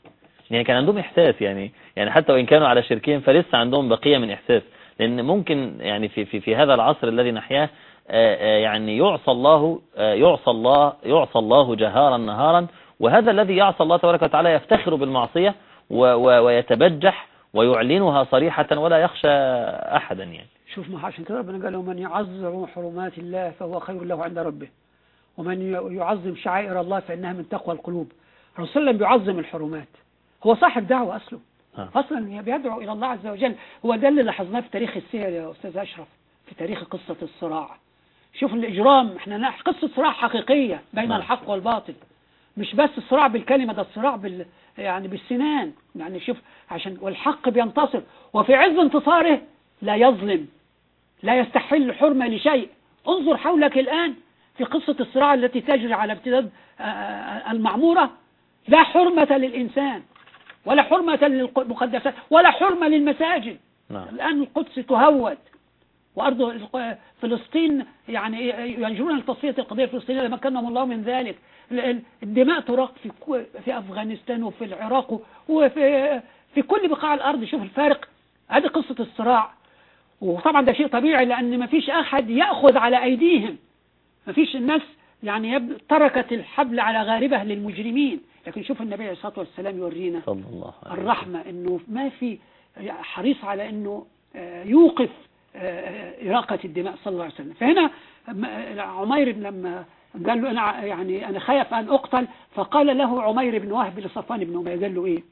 يعني كان عندهم إحساس يعني يعني حتى وإن كانوا على شركهم فلسه عندهم بقية من إحساس. لأن ممكن يعني في في في هذا العصر الذي نحياه يعني يعصى الله يعصى الله يعصى الله جهارا نهارا. وهذا الذي يعصى الله تبارك وتعالى يفتخر بالمعصية ويتبجح ويعلنها صريحة ولا يخشى أحدا يعني. شوف ما عشان كده ربنا قال ومن يعظم حرمات الله فهو خير له عند ربه. ومن يعظم شعائر الله فإنها من تقوى القلوب. الرسول الله بيعظم الحرمات. هو صاحب دعوة أصله. ها. أصلا بيدعو إلى الله عز وجل. هو ده اللي لاحظناه في تاريخ السير يا أستاذ أشرف في تاريخ قصة الصراع. شوف الإجرام إحنا قصة صراع حقيقية بين نعم. الحق والباطل. مش بس الصراع بالكلمة ده الصراع بال يعني بالسنان. يعني شوف عشان والحق بينتصر. وفي عز انتصاره لا يظلم لا يستحل حرمة لشيء. انظر حولك الآن في قصة الصراع التي تجري على امتداد آه، آه، المعمورة. لا حرمة للإنسان ولا حرمة للمقدسات ولا حرمة للمساجد. نعم. الآن القدس تهود. وأرض فلسطين يعني ينجرون لتصفية القضية الفلسطينية لما كانهم الله من ذلك. الدماء تراق في في أفغانستان وفي العراق وفي في كل بقاع الأرض. شوف الفارق هذه قصة الصراع. وطبعا ده شيء طبيعي لأن ما فيش أحد يأخذ على أيديهم. ما فيش الناس يعني. تركت الحبل على غاربة للمجرمين. لكن شوف النبي عليه الصلاة والسلام يورينا صلى الله عليه الرحمة إنه ما في حريص على إنه آه، يوقف إراقة الدماء صلى الله عليه وسلم. فهنا عمير لما قال له أنا يعني أنا خايف أن أقتل فقال له عمير بن وهب لصفوان بن أمية. قال له إيه؟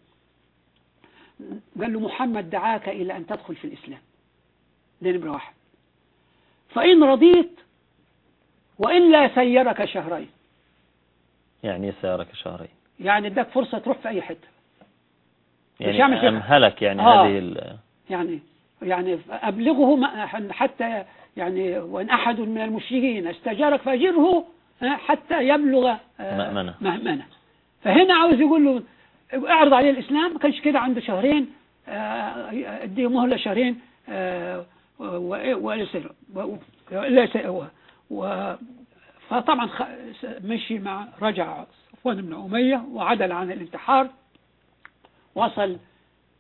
قال له محمد دعاك إلى أن تدخل في الإسلام. ده نمرة واحد. فإن رضيت وإلا سيرك شهرين. يعني سيرك شهرين. يعني اداك فرصة تروح في أي حتة. يعني أمهلك يعني آه. هذه ال... يعني يعني أبلغه حتى يعني وإن أحد من المشركين استجارك فأجره حتى يبلغ آه، مأمنة. مأمنة. فهنا عاوز يقول له اعرض عليه الإسلام ما كانش كده عنده شهرين آه، اديه مهلة شهرين آه، و فطبعا مشي مع رجع صفوان بن أمية وعدل عن الانتحار وصل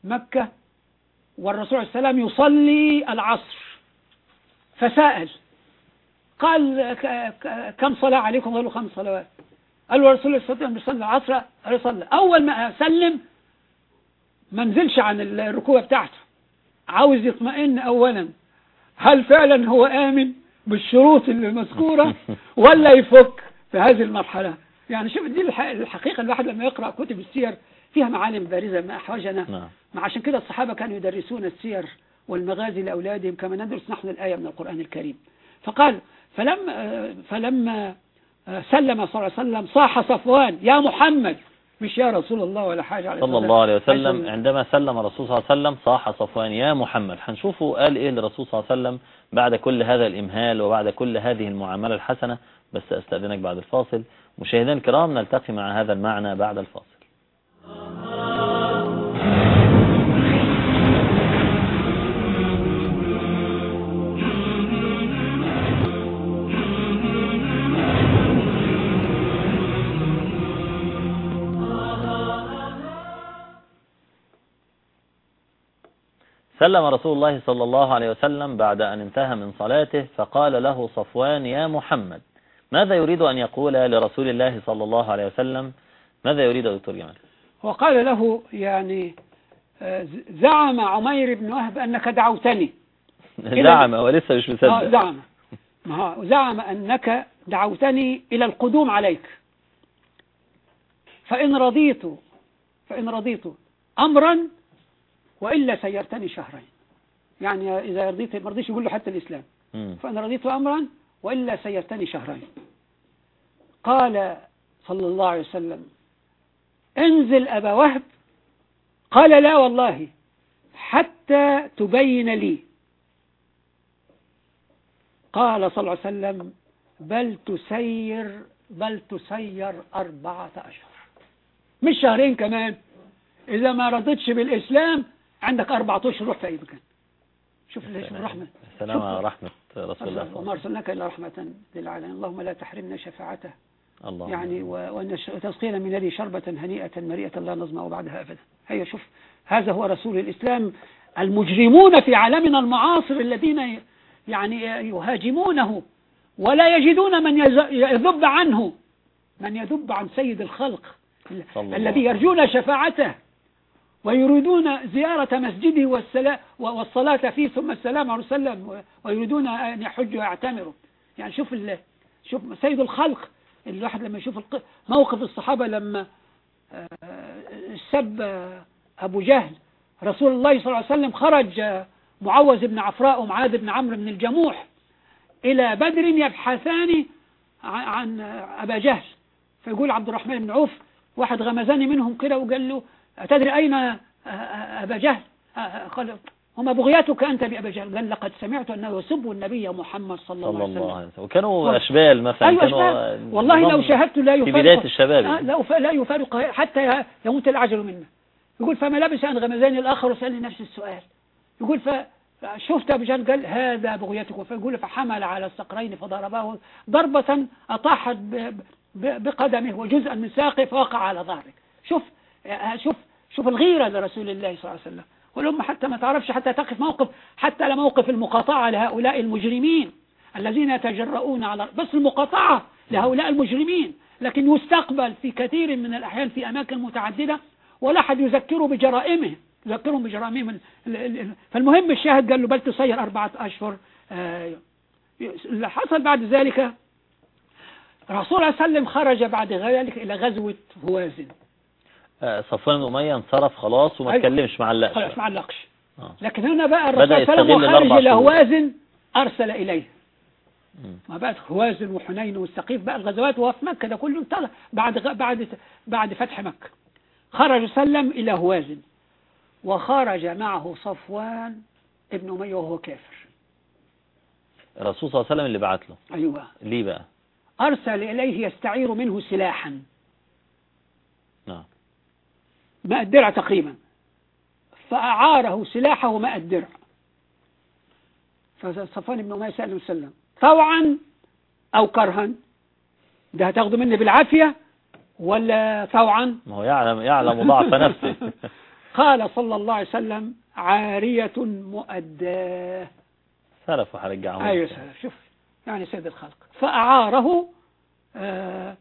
مكة والرسول عليه السلام يصلي العصر. فسأل قال كم صلاة عليكم؟ قالوا خمس صلوات. قال له الرسول صلى الله عليه وسلم يصلي العصر قال صلى أول ما سلم ما نزلش عن الركوع بتاعته. عاوز يطمئن أولا هل فعلا هو آمن بالشروط المذكورة [laughs] ولا يفك في هذه المرحلة؟ يعني شوف دي الحقيقة الواحد لما يقرأ كتب السير فيها معالم بارزة ما أحوجنا نعم. ما عشان كده الصحابة كانوا يدرسون السير والمغازي لأولادهم كما ندرس نحن الآية من القرآن الكريم. فقال فلما, فلما سلم صلى الله عليه وسلم صاح صفوان يا محمد! مش يا رسول الله ولا حاجة عليه صلى الله عليه وسلم عندما سلم الرسول صلى الله عليه وسلم صاح صفوان يا محمد! هنشوفه قال إيه للرسول صلى الله عليه وسلم بعد كل هذا الإمهال وبعد كل هذه المعاملة الحسنة. بس أستأذنك بعد الفاصل. مشاهدينا الكرام نلتقي مع هذا المعنى بعد الفاصل. سلم رسول الله صلى الله عليه وسلم بعد أن انتهى من صلاته فقال له صفوان يا محمد ماذا يريد أن يقول لرسول الله صلى الله عليه وسلم؟ ماذا يريد دكتور جمال؟ وقال له يعني آه، زعم عمير بن وهب أنك دعوتني. [laughs] زعم ولسه مش مصدق. آه، زعم. زعم أنك دعوتني إلى القدوم عليك. فإن رضيت فإن رضيت أمرا وإلا سيرتني شهرين. يعني إذا رضيت ما رضيش يقول له حتى الإسلام. فأنا رضيت أمرا وإلا سيرتني شهرين. قال صلى الله عليه وسلم انزل أبا وهب. قال لا والله حتى تبين لي. قال صلى الله عليه وسلم بل تسير بل تسير أربعة أشهر. مش شهرين كمان. إذا ما رضيتش بالإسلام عندك أربعة أشهر روح في أي مكان شوف ليش رحمة. السلام على رحمة رسول الله. وما أرسلناك إلا رحمة للعالمين. اللهم لا تحرمنا شفاعته. الله يعني وأن تسقينا من هذه شربة هنيئة مريئة لا نظمأ بعدها أبدا. هيا شوف. هذا هو رسول الإسلام المجرمون في عالمنا المعاصر الذين يعني يهاجمونه ولا يجدون من يذب عنه. من يذب عن سيد الخلق الذي يرجون شفاعته. ويريدون زيارة مسجده والسلام والصلاة فيه ثم السلام عليه وسلم ويريدون أن يحجوا ويعتمروا. يعني شوف شوف سيد الخلق الواحد لما يشوف موقف الصحابة لما آه، سب أبو جهل رسول الله صلى الله عليه وسلم خرج معوذ بن عفراء ومعاذ بن عمرو بن الجموح إلى بدر يبحثان عن أبا جهل. فيقول عبد الرحمن بن عوف واحد غمزاني منهم كده وقال له أتدري أين أبا جهل؟ قال وما بغيتك أنت بأبي جهل. قال لقد سمعت أنه يسب النبي محمد صلى الله عليه وسلم. وكانوا أشبال مثلا أيوة كانوا. والله لو شاهدت لا يفارق في بداية الشباب. آه،. لا لا يفارق حتى يموت العجل منه. يقول فما لبس أن غمزاني الآخر وسألني نفس السؤال. يقول فشفت أبي جهل؟ قال هذا بغيتكم فيقول فحمل على الصقرين فضرباه ضربة أطاحت بقدمه وجزءا من ساقه فوقع على ظهره. شوف شوف شوف الغيرة لرسول الله صلى الله عليه وسلم. والأمة حتى ما تعرفش حتى تقف موقف حتى لموقف المقاطعة لهؤلاء المجرمين الذين يتجرؤون على بس المقاطعة لهؤلاء المجرمين لكن يستقبل في كثير من الأحيان في أماكن متعددة ولا أحد يذكره بجرائمه يذكرهم بجرائمهم ال- ال- ال- فالمهم الشاهد قال له بل تصير أربعة أشهر آه، اللي حصل بعد ذلك. الرسول صلى الله عليه وسلم خرج بعد ذلك إلى غزوة هوازن آه، صفوان بن أمية انصرف خلاص وما أيوة. اتكلمش مع خلاص اللقش ما علقش آه. لكن هنا بقى الرسول صلى الله عليه وسلم يستغل وخارج الأربع إلى شهور. هوازن أرسل إليه مم. ما بقت هوازن وحنين والسقيف بقى الغزوات وهو في مكة ده كله انتهى بعد بعد بعد فتح مكة خرج سلم إلى هوازن وخرج معه صفوان ابن أمية وهو كافر الرسول صلى الله عليه وسلم اللي بعت له أيوة ليه بقى أرسل إليه يستعير منه سلاحا ماء الدرع تقريبا. فأعاره سلاحه ماء الدرع فصفوان بن أمية سأل وسلم طوعا أو كرها؟ ده هتاخده مني بالعافية ولا طوعا؟ ما هو يعلم يعلم ضعف نفسه. [laughs] قال صلى الله عليه وسلم عارية مؤداة. سلف وهرجعهم أيوة سلام شوف يعني سيد الخلق. فأعاره آه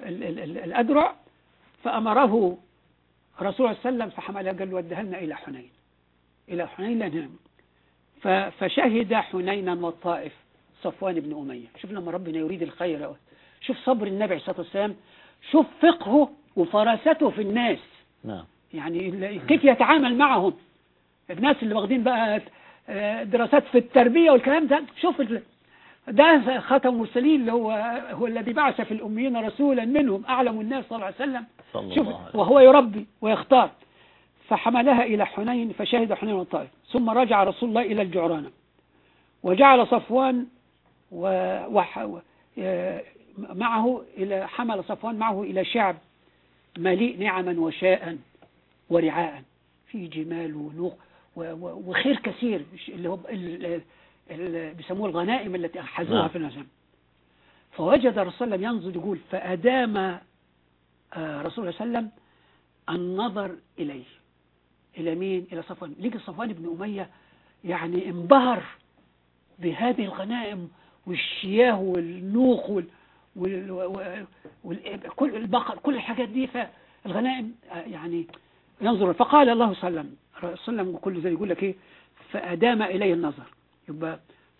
ال- ال- ال- الأدرع فأمره الرسول صلى الله عليه وسلم فحملها قال له لنا إلى حنين. إلى حنين لنام ف- فشهد حنينا والطائف صفوان بن أمية. شوف لما ربنا يريد الخير. شوف صبر النبي عليه الصلاة والسلام. شوف فقهه وفراسته في الناس. نعم. يعني كيف يتعامل معهم. الناس اللي واخدين بقى آه، دراسات في التربية والكلام ده. شوف ده ختم المرسلين اللي هو هو الذي بعث في الأميين رسولا منهم أعلم الناس صلى الله عليه وسلم. صلى شوف الله وهو يربي ويختار. فحملها إلى حنين فشهد حنين والطائف ثم رجع رسول الله إلى الجعرانة وجعل صفوان و... وح... و... معه إلى حمل صفوان معه إلى شعب مليء نعما وشاء ورعاء. في جمال ونوق و... و... وخير كثير اللي هو. بيسموه الغنائم التي أخذوها نعم. في النظام فوجد الرسول صلى الله عليه وسلم ينظر يقول فأدام آه، رسول الله صلى الله عليه وسلم النظر إليه. إلى مين؟ إلى صفوان. لقي صفوان بن أمية يعني انبهر بهذه الغنائم والشياه والنوق وال وال وال وال كل البقر كل الحاجات دي فالغنائم آه، يعني ينظر. فقال الله صلى الله عليه وسلم الرسول صلى الله عليه وسلم كل زي يقول لك إيه؟ فأدام إليه النظر. يبقى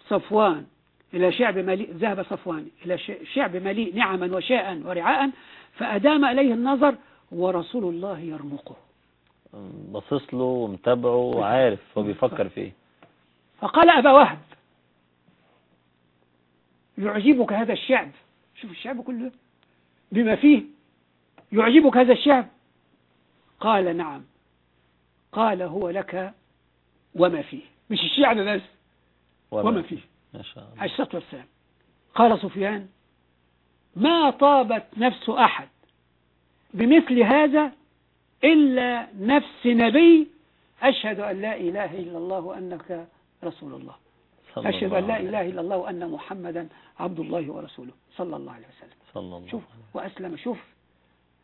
صفوان. إلى شعب مليء ذهب صفوان. إلى شعب مليء نعما وشاء ورعاء فأدام إليه النظر ورسول الله يرمقه. باصص له ومتابعه وعارف هو بيفكر في إيه. فقال أبا وهب يعجبك هذا الشعب. شوف الشعب كله بما فيه. يعجبك هذا الشعب؟ قال نعم. قال هو لك وما فيه. مش الشعب بس. وما فيه. ما شاء الله. عليه الصلاة والسلام. قال سفيان ما طابت نفس أحد بمثل هذا إلا نفس نبي أشهد أن لا إله إلا الله وأنك رسول الله. أشهد الله أن لا إله إلا الله وأن محمدا عبد الله ورسوله صلى الله عليه وسلم. صلى الله شوف وأسلم. شوف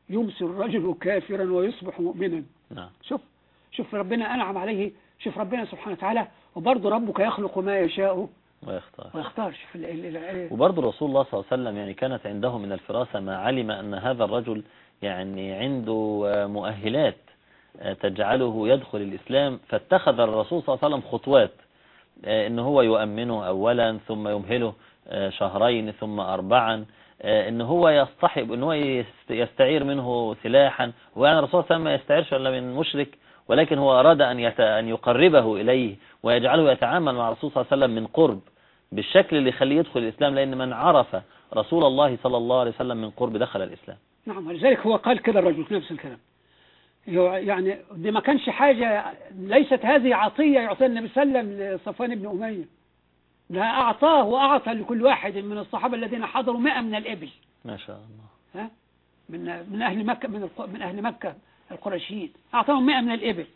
يمسي الرجل كافرا ويصبح مؤمنا. نعم. شوف شوف ربنا أنعم عليه. شوف ربنا سبحانه وتعالى وبرضه ربك يخلق ما يشاء ويختار. ويختار شوف ال- ال- ال- وبرضه رسول الله صلى الله عليه وسلم يعني كانت عنده من الفراسة ما علم أن هذا الرجل يعني عنده مؤهلات آه، تجعله يدخل الإسلام. فاتخذ الرسول صلى الله عليه وسلم خطوات آه، إن هو يؤمنه اولا ثم يمهله آه، شهرين ثم اربعا آه، إن هو يصطحب إن هو يست- يستعير منه سلاحا. ويعني الرسول صلى الله عليه وسلم ما يستعيرش إلا من مشرك ولكن هو أراد أن يت... أن يقربه إليه ويجعله يتعامل مع الرسول صلى الله عليه وسلم من قرب بالشكل اللي يخليه يدخل الإسلام لأن من عرف رسول الله صلى الله عليه وسلم من قرب دخل الإسلام. نعم ولذلك هو قال كده الرجل نفس الكلام. يعني دي ما كانش حاجة ليست هذه عطية يعطيها النبي صلى الله عليه وسلم لصفوان بن أمية. ده أعطاه وأعطى لكل واحد من الصحابة الذين حضروا مئة من الإبل. ما شاء الله. ها؟ من من أهل مكة من من أهل مكة. القرشيين أعطاهم مئة من الإبل.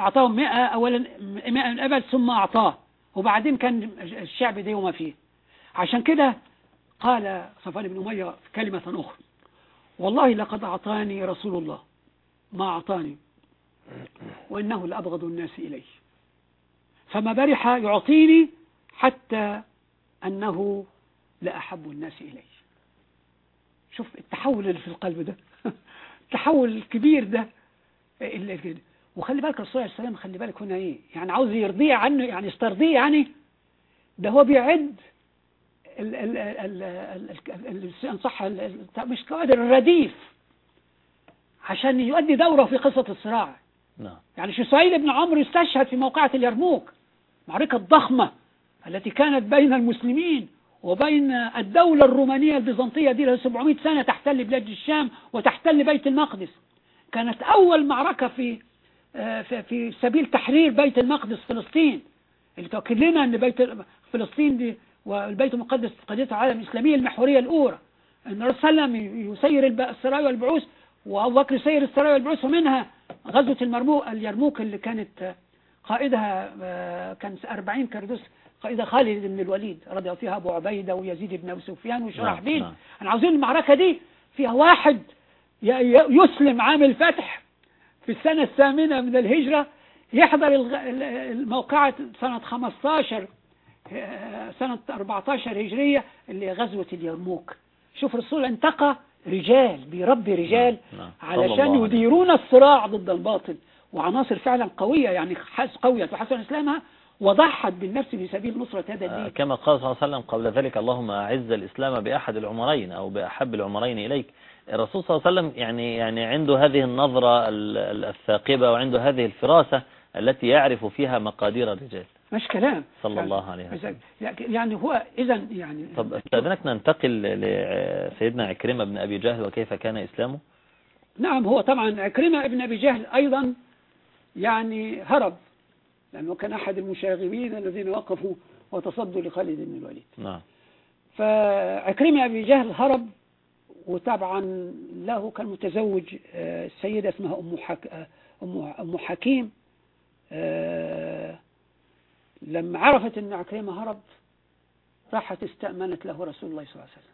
أعطاهم مئة أولا مئة من الإبل ثم أعطاه. وبعدين كان الشعب ده وما فيه. عشان كده قال صفوان بن أمية كلمة أخرى. والله لقد أعطاني رسول الله. ما أعطاني. وإنه لأبغض الناس إلي فما برح يعطيني حتى أنه لأحب الناس إلي شوف التحول اللي في القلب ده. التحول الكبير ده. وخلي بالك الرسول عليه السلام خلي بالك هنا إيه؟ يعني عاوز يرضيه عنه يعني يسترضيه يعني. ده هو بيعد ال صح؟ مش كوادر الرديف عشان يؤدي دوره في قصة الصراع. نعم. يعني شسعيل بن عمرو استشهد في موقعة اليرموك معركة ضخمة التي كانت بين المسلمين. وبين الدولة الرومانية البيزنطية دي لها 700 سنة تحتل بلاد الشام وتحتل بيت المقدس. كانت أول معركة في آه، في- سبيل تحرير بيت المقدس فلسطين. اللي تؤكد لنا أن بيت فلسطين دي والبيت المقدس قضية العالم الإسلامية المحورية الأولى. أن الرسول يسير السرايا والبعوث وأبو بكر يسير السرايا والبعوث ومنها غزوة المرموق اليرموك اللي كانت آه، قائدها آه، كان 40 كردوس قائدها خالد بن الوليد رضي فيها أبو عبيدة ويزيد بن سفيان وشرحبيل نعم. أنا عاوزين المعركة دي فيها واحد يسلم عام الفتح في السنة الثامنة من الهجرة يحضر الموقعة سنة 15 آه، سنة 14 هجرية اللي غزوة اليرموك شوف الرسول انتقى رجال بيربي رجال نعم، نعم. الله علشان يديرون الصراع ضد الباطل وعناصر فعلا قوية يعني قوية وحسن إسلامها وضحت بالنفس في سبيل نصرة هذا آه، الدين كما قال صلى الله عليه وسلم قبل ذلك اللهم أعز الإسلام بأحد العمرين أو بأحب العمرين إليك. الرسول صلى الله عليه وسلم يعني يعني عنده هذه النظرة ال- ال- الثاقبة وعنده هذه الفراسة التي يعرف فيها مقادير الرجال. مش كلام. صلى يعني- الله عليه وسلم. يعني هو إذا يعني طب أستاذنك ننتقل لسيدنا عكرمة بن أبي جهل وكيف كان إسلامه؟ نعم هو طبعا عكرمة ابن أبي جهل أيضا يعني هرب. لأنه كان أحد المشاغبين الذين وقفوا وتصدوا لخالد بن الوليد. نعم. فعكرمة أبي جهل هرب وطبعا له كان متزوج آه، سيدة اسمها أم, حك... آه، أم... حكيم. آه، لما عرفت أن عكرمة هرب راحت استأمنت له رسول الله صلى الله عليه وسلم.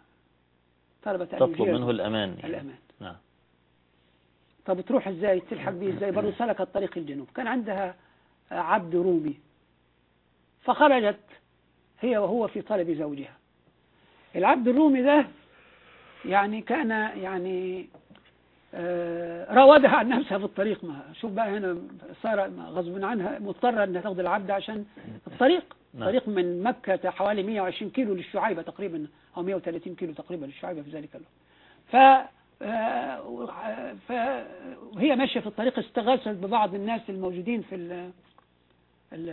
طلبت أن تطلب منه الأمان يعني. الأمان. نعم. طب تروح إزاي؟ تلحق بيه إزاي؟ برضه سلكت طريق الجنوب. كان عندها عبد رومي. فخرجت هي وهو في طلب زوجها. العبد الرومي ده يعني كان يعني آه، راودها عن نفسها في الطريق. ما شوف بقى هنا صار غصب عنها مضطرة إنها تاخد العبد عشان الطريق. نعم. طريق من مكة حوالي 120 كيلو للشعيبة تقريبا أو 130 كيلو تقريبا للشعيبة في ذلك الوقت. ف آه، ف- وهي ماشية في الطريق استغاثت ببعض الناس الموجودين في ال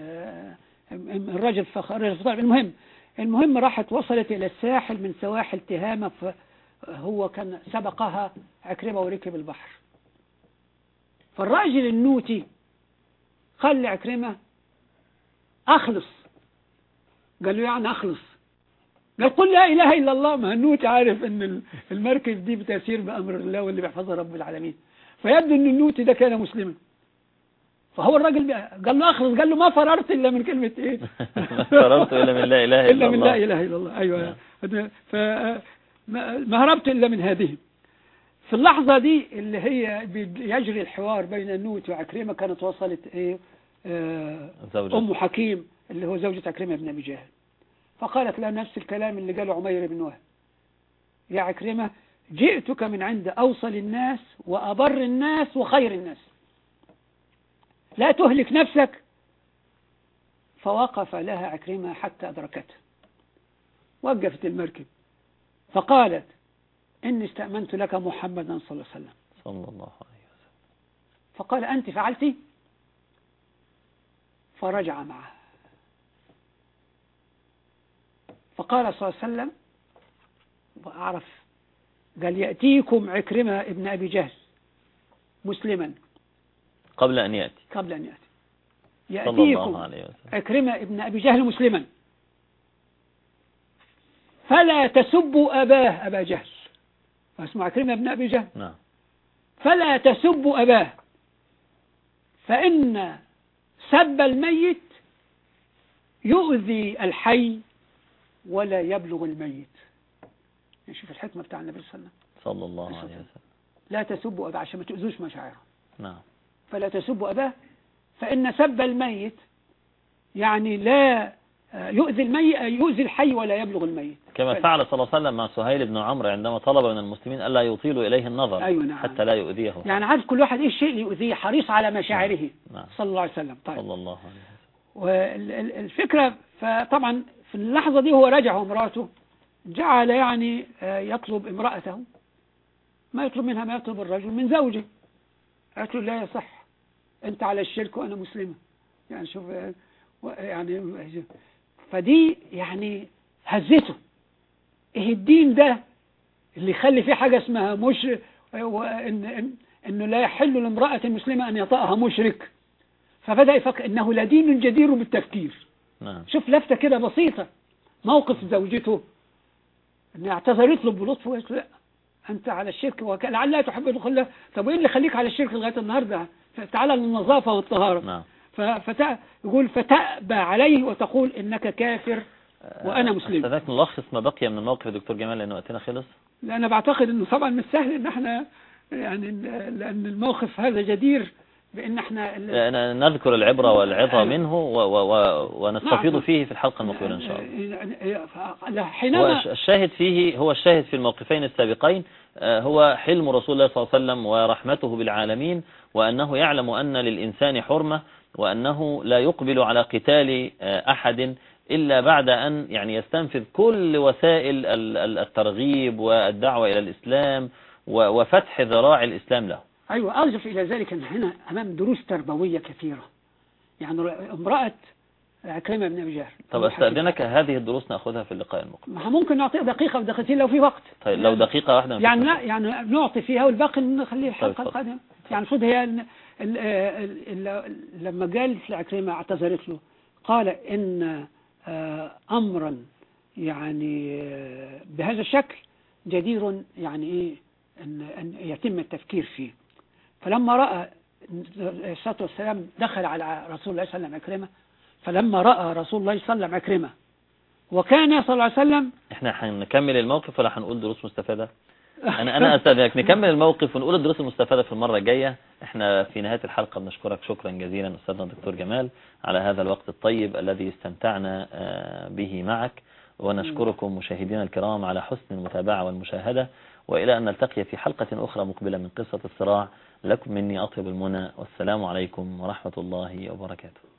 ال- الرجل فخرج في الطريق. المهم المهم راحت وصلت إلى الساحل من سواحل تهامة فهو كان سبقها عكرمة وركب البحر. فالراجل النوتي قال لعكرمة أخلص. قال له يعني أخلص. قال قل لا إله إلا الله. ما النوتي عارف أن المركب دي بتسير بأمر الله واللي بيحفظها رب العالمين. فيبدو أن النوتي ده كان مسلما. فهو الراجل قال له أخلص قال له ما فررت إلا من كلمة إيه؟ [laughs] [laughs] فررت إلا من لا إله إلا إلا من. لا إله إلا الله. أيوة. ف ما هربت إلا من هذه. في اللحظة دي اللي هي يجري الحوار بين النوت وعكرمة كانت وصلت إيه؟ آه، أم حكيم اللي هو زوجة عكرمة بن أبي جهل. فقالت له نفس الكلام اللي قاله عمير بن وهب. يا عكرمة جئتك من عند أوصل الناس وأبر الناس وخير الناس. لا تهلك نفسك. فوقف لها عكرمة حتى أدركته. وقفت المركب. فقالت إني استأمنت لك محمدا صلى الله عليه وسلم. صلى الله عليه وسلم. فقال أنت فعلتي فرجع معه. فقال صلى الله عليه وسلم وأعرف قال يأتيكم عكرمة ابن أبي جهل مسلما. قبل أن يأتي. قبل أن يأتي. يأتيكم عكرمة ابن أبي جهل مسلما. فلا تسبوا أباه أبا جهل. اسمه عكرمة ابن أبي جهل. نعم. فلا تسبوا أباه. فإن سب الميت يؤذي الحي ولا يبلغ الميت. شوف الحكمة بتاع النبي صلى الله عليه وسلم. صلى الله عليه وسلم. لا تسبوا أباه عشان ما تؤذوش مشاعره. نعم. فلا تسبوا أباه. فإن سب الميت يعني لا يؤذي الميت يؤذي الحي ولا يبلغ الميت. كما فعل صلى الله عليه وسلم مع سهيل بن عمرو عندما طلب من المسلمين ألا يطيلوا إليه النظر أيوة نعم. حتى لا يؤذيه. يعني عارف كل واحد إيه الشيء اللي يؤذيه؟ حريص على مشاعره. نعم. صلى الله عليه وسلم. طيب. صلى الله عليه وسلم. والفكرة فطبعا في اللحظة دي هو رجع ومراته جعل يعني آه، يطلب امرأته ما يطلب منها ما يطلب الرجل من زوجه. قالت له لا يصح. أنت على الشرك وأنا مسلمة يعني شوف يعني فدي يعني هزته. إيه الدين ده اللي يخلي فيه حاجة اسمها مش إن- إنه لا يحل لامرأة مسلمة أن يطأها مشرك. فبدأ يفكر إنه لدين جدير بالتفكير. نعم. شوف لفتة كده بسيطة. موقف زوجته. ان اعتذرت له بلطف لا أنت على الشرك وك- لعلها تحب له طب وايه اللي خليك على الشرك لغاية النهارده؟ تعالى للنظافة والطهارة. نعم. ف- فت... يقول فتأبى عليه وتقول إنك كافر وأنا مسلم. استاذك نلخص ما بقي من الموقف دكتور جمال لأن وقتنا خلص؟ لأن أنا بعتقد أنه طبعا مش سهل أن إحنا يعني لأن الموقف هذا جدير. بأن إحنا نذكر العبرة والعظة منه و و و ونستفيض نعم. فيه في الحلقة المقبلة إن شاء الله. الله هو حينما الش- الشاهد فيه هو الشاهد في الموقفين السابقين آه، هو حلم رسول الله صلى الله عليه وسلم ورحمته بالعالمين وأنه يعلم أن للإنسان حرمة وأنه لا يقبل على قتال آه، أحد إلا بعد أن يعني يستنفذ كل وسائل ال- ال- الترغيب والدعوة إلى الإسلام وفتح ذراع الإسلام له. أيوة أرجف إلى ذلك أن هنا أمام دروس تربوية كثيرة. يعني امرأة عكرمة بن أبي جهل. طب أستأذنك هذه الدروس نأخذها في اللقاء المقبل. ممكن نعطي دقيقة ودقيقتين لو في وقت. طيب لو دقيقة واحدة يعني لا يعني نعطي فيها والباقي نخليه الحلقة اتفضل. القادمة يعني شوف هي ال- ال- ال- ال- لما قالت لعكرمة اعتذرت له قال إن آه، أمرا يعني آه، بهذا الشكل جدير يعني إيه أن, أن يتم التفكير فيه. فلما رأى الصلاة والسلام دخل على رسول الله صلى الله عليه وسلم عكرمة فلما رأى رسول الله صلى الله عليه وسلم عكرمة وكان صلى الله عليه وسلم إحنا هنكمل الموقف ولا هنقول دروس مستفادة؟ [laughs] أنا أنا أستاذنك نكمل الموقف ونقول الدروس المستفادة في المرة الجاية. إحنا في نهاية الحلقة بنشكرك شكرا جزيلا أستاذنا الدكتور جمال على هذا الوقت الطيب الذي استمتعنا آه، به معك. ونشكركم مشاهدينا الكرام على حسن المتابعة والمشاهدة. وإلى أن نلتقي في حلقة أخرى مقبلة من قصة الصراع. لكم مني أطيب المنى والسلام عليكم ورحمة الله وبركاته.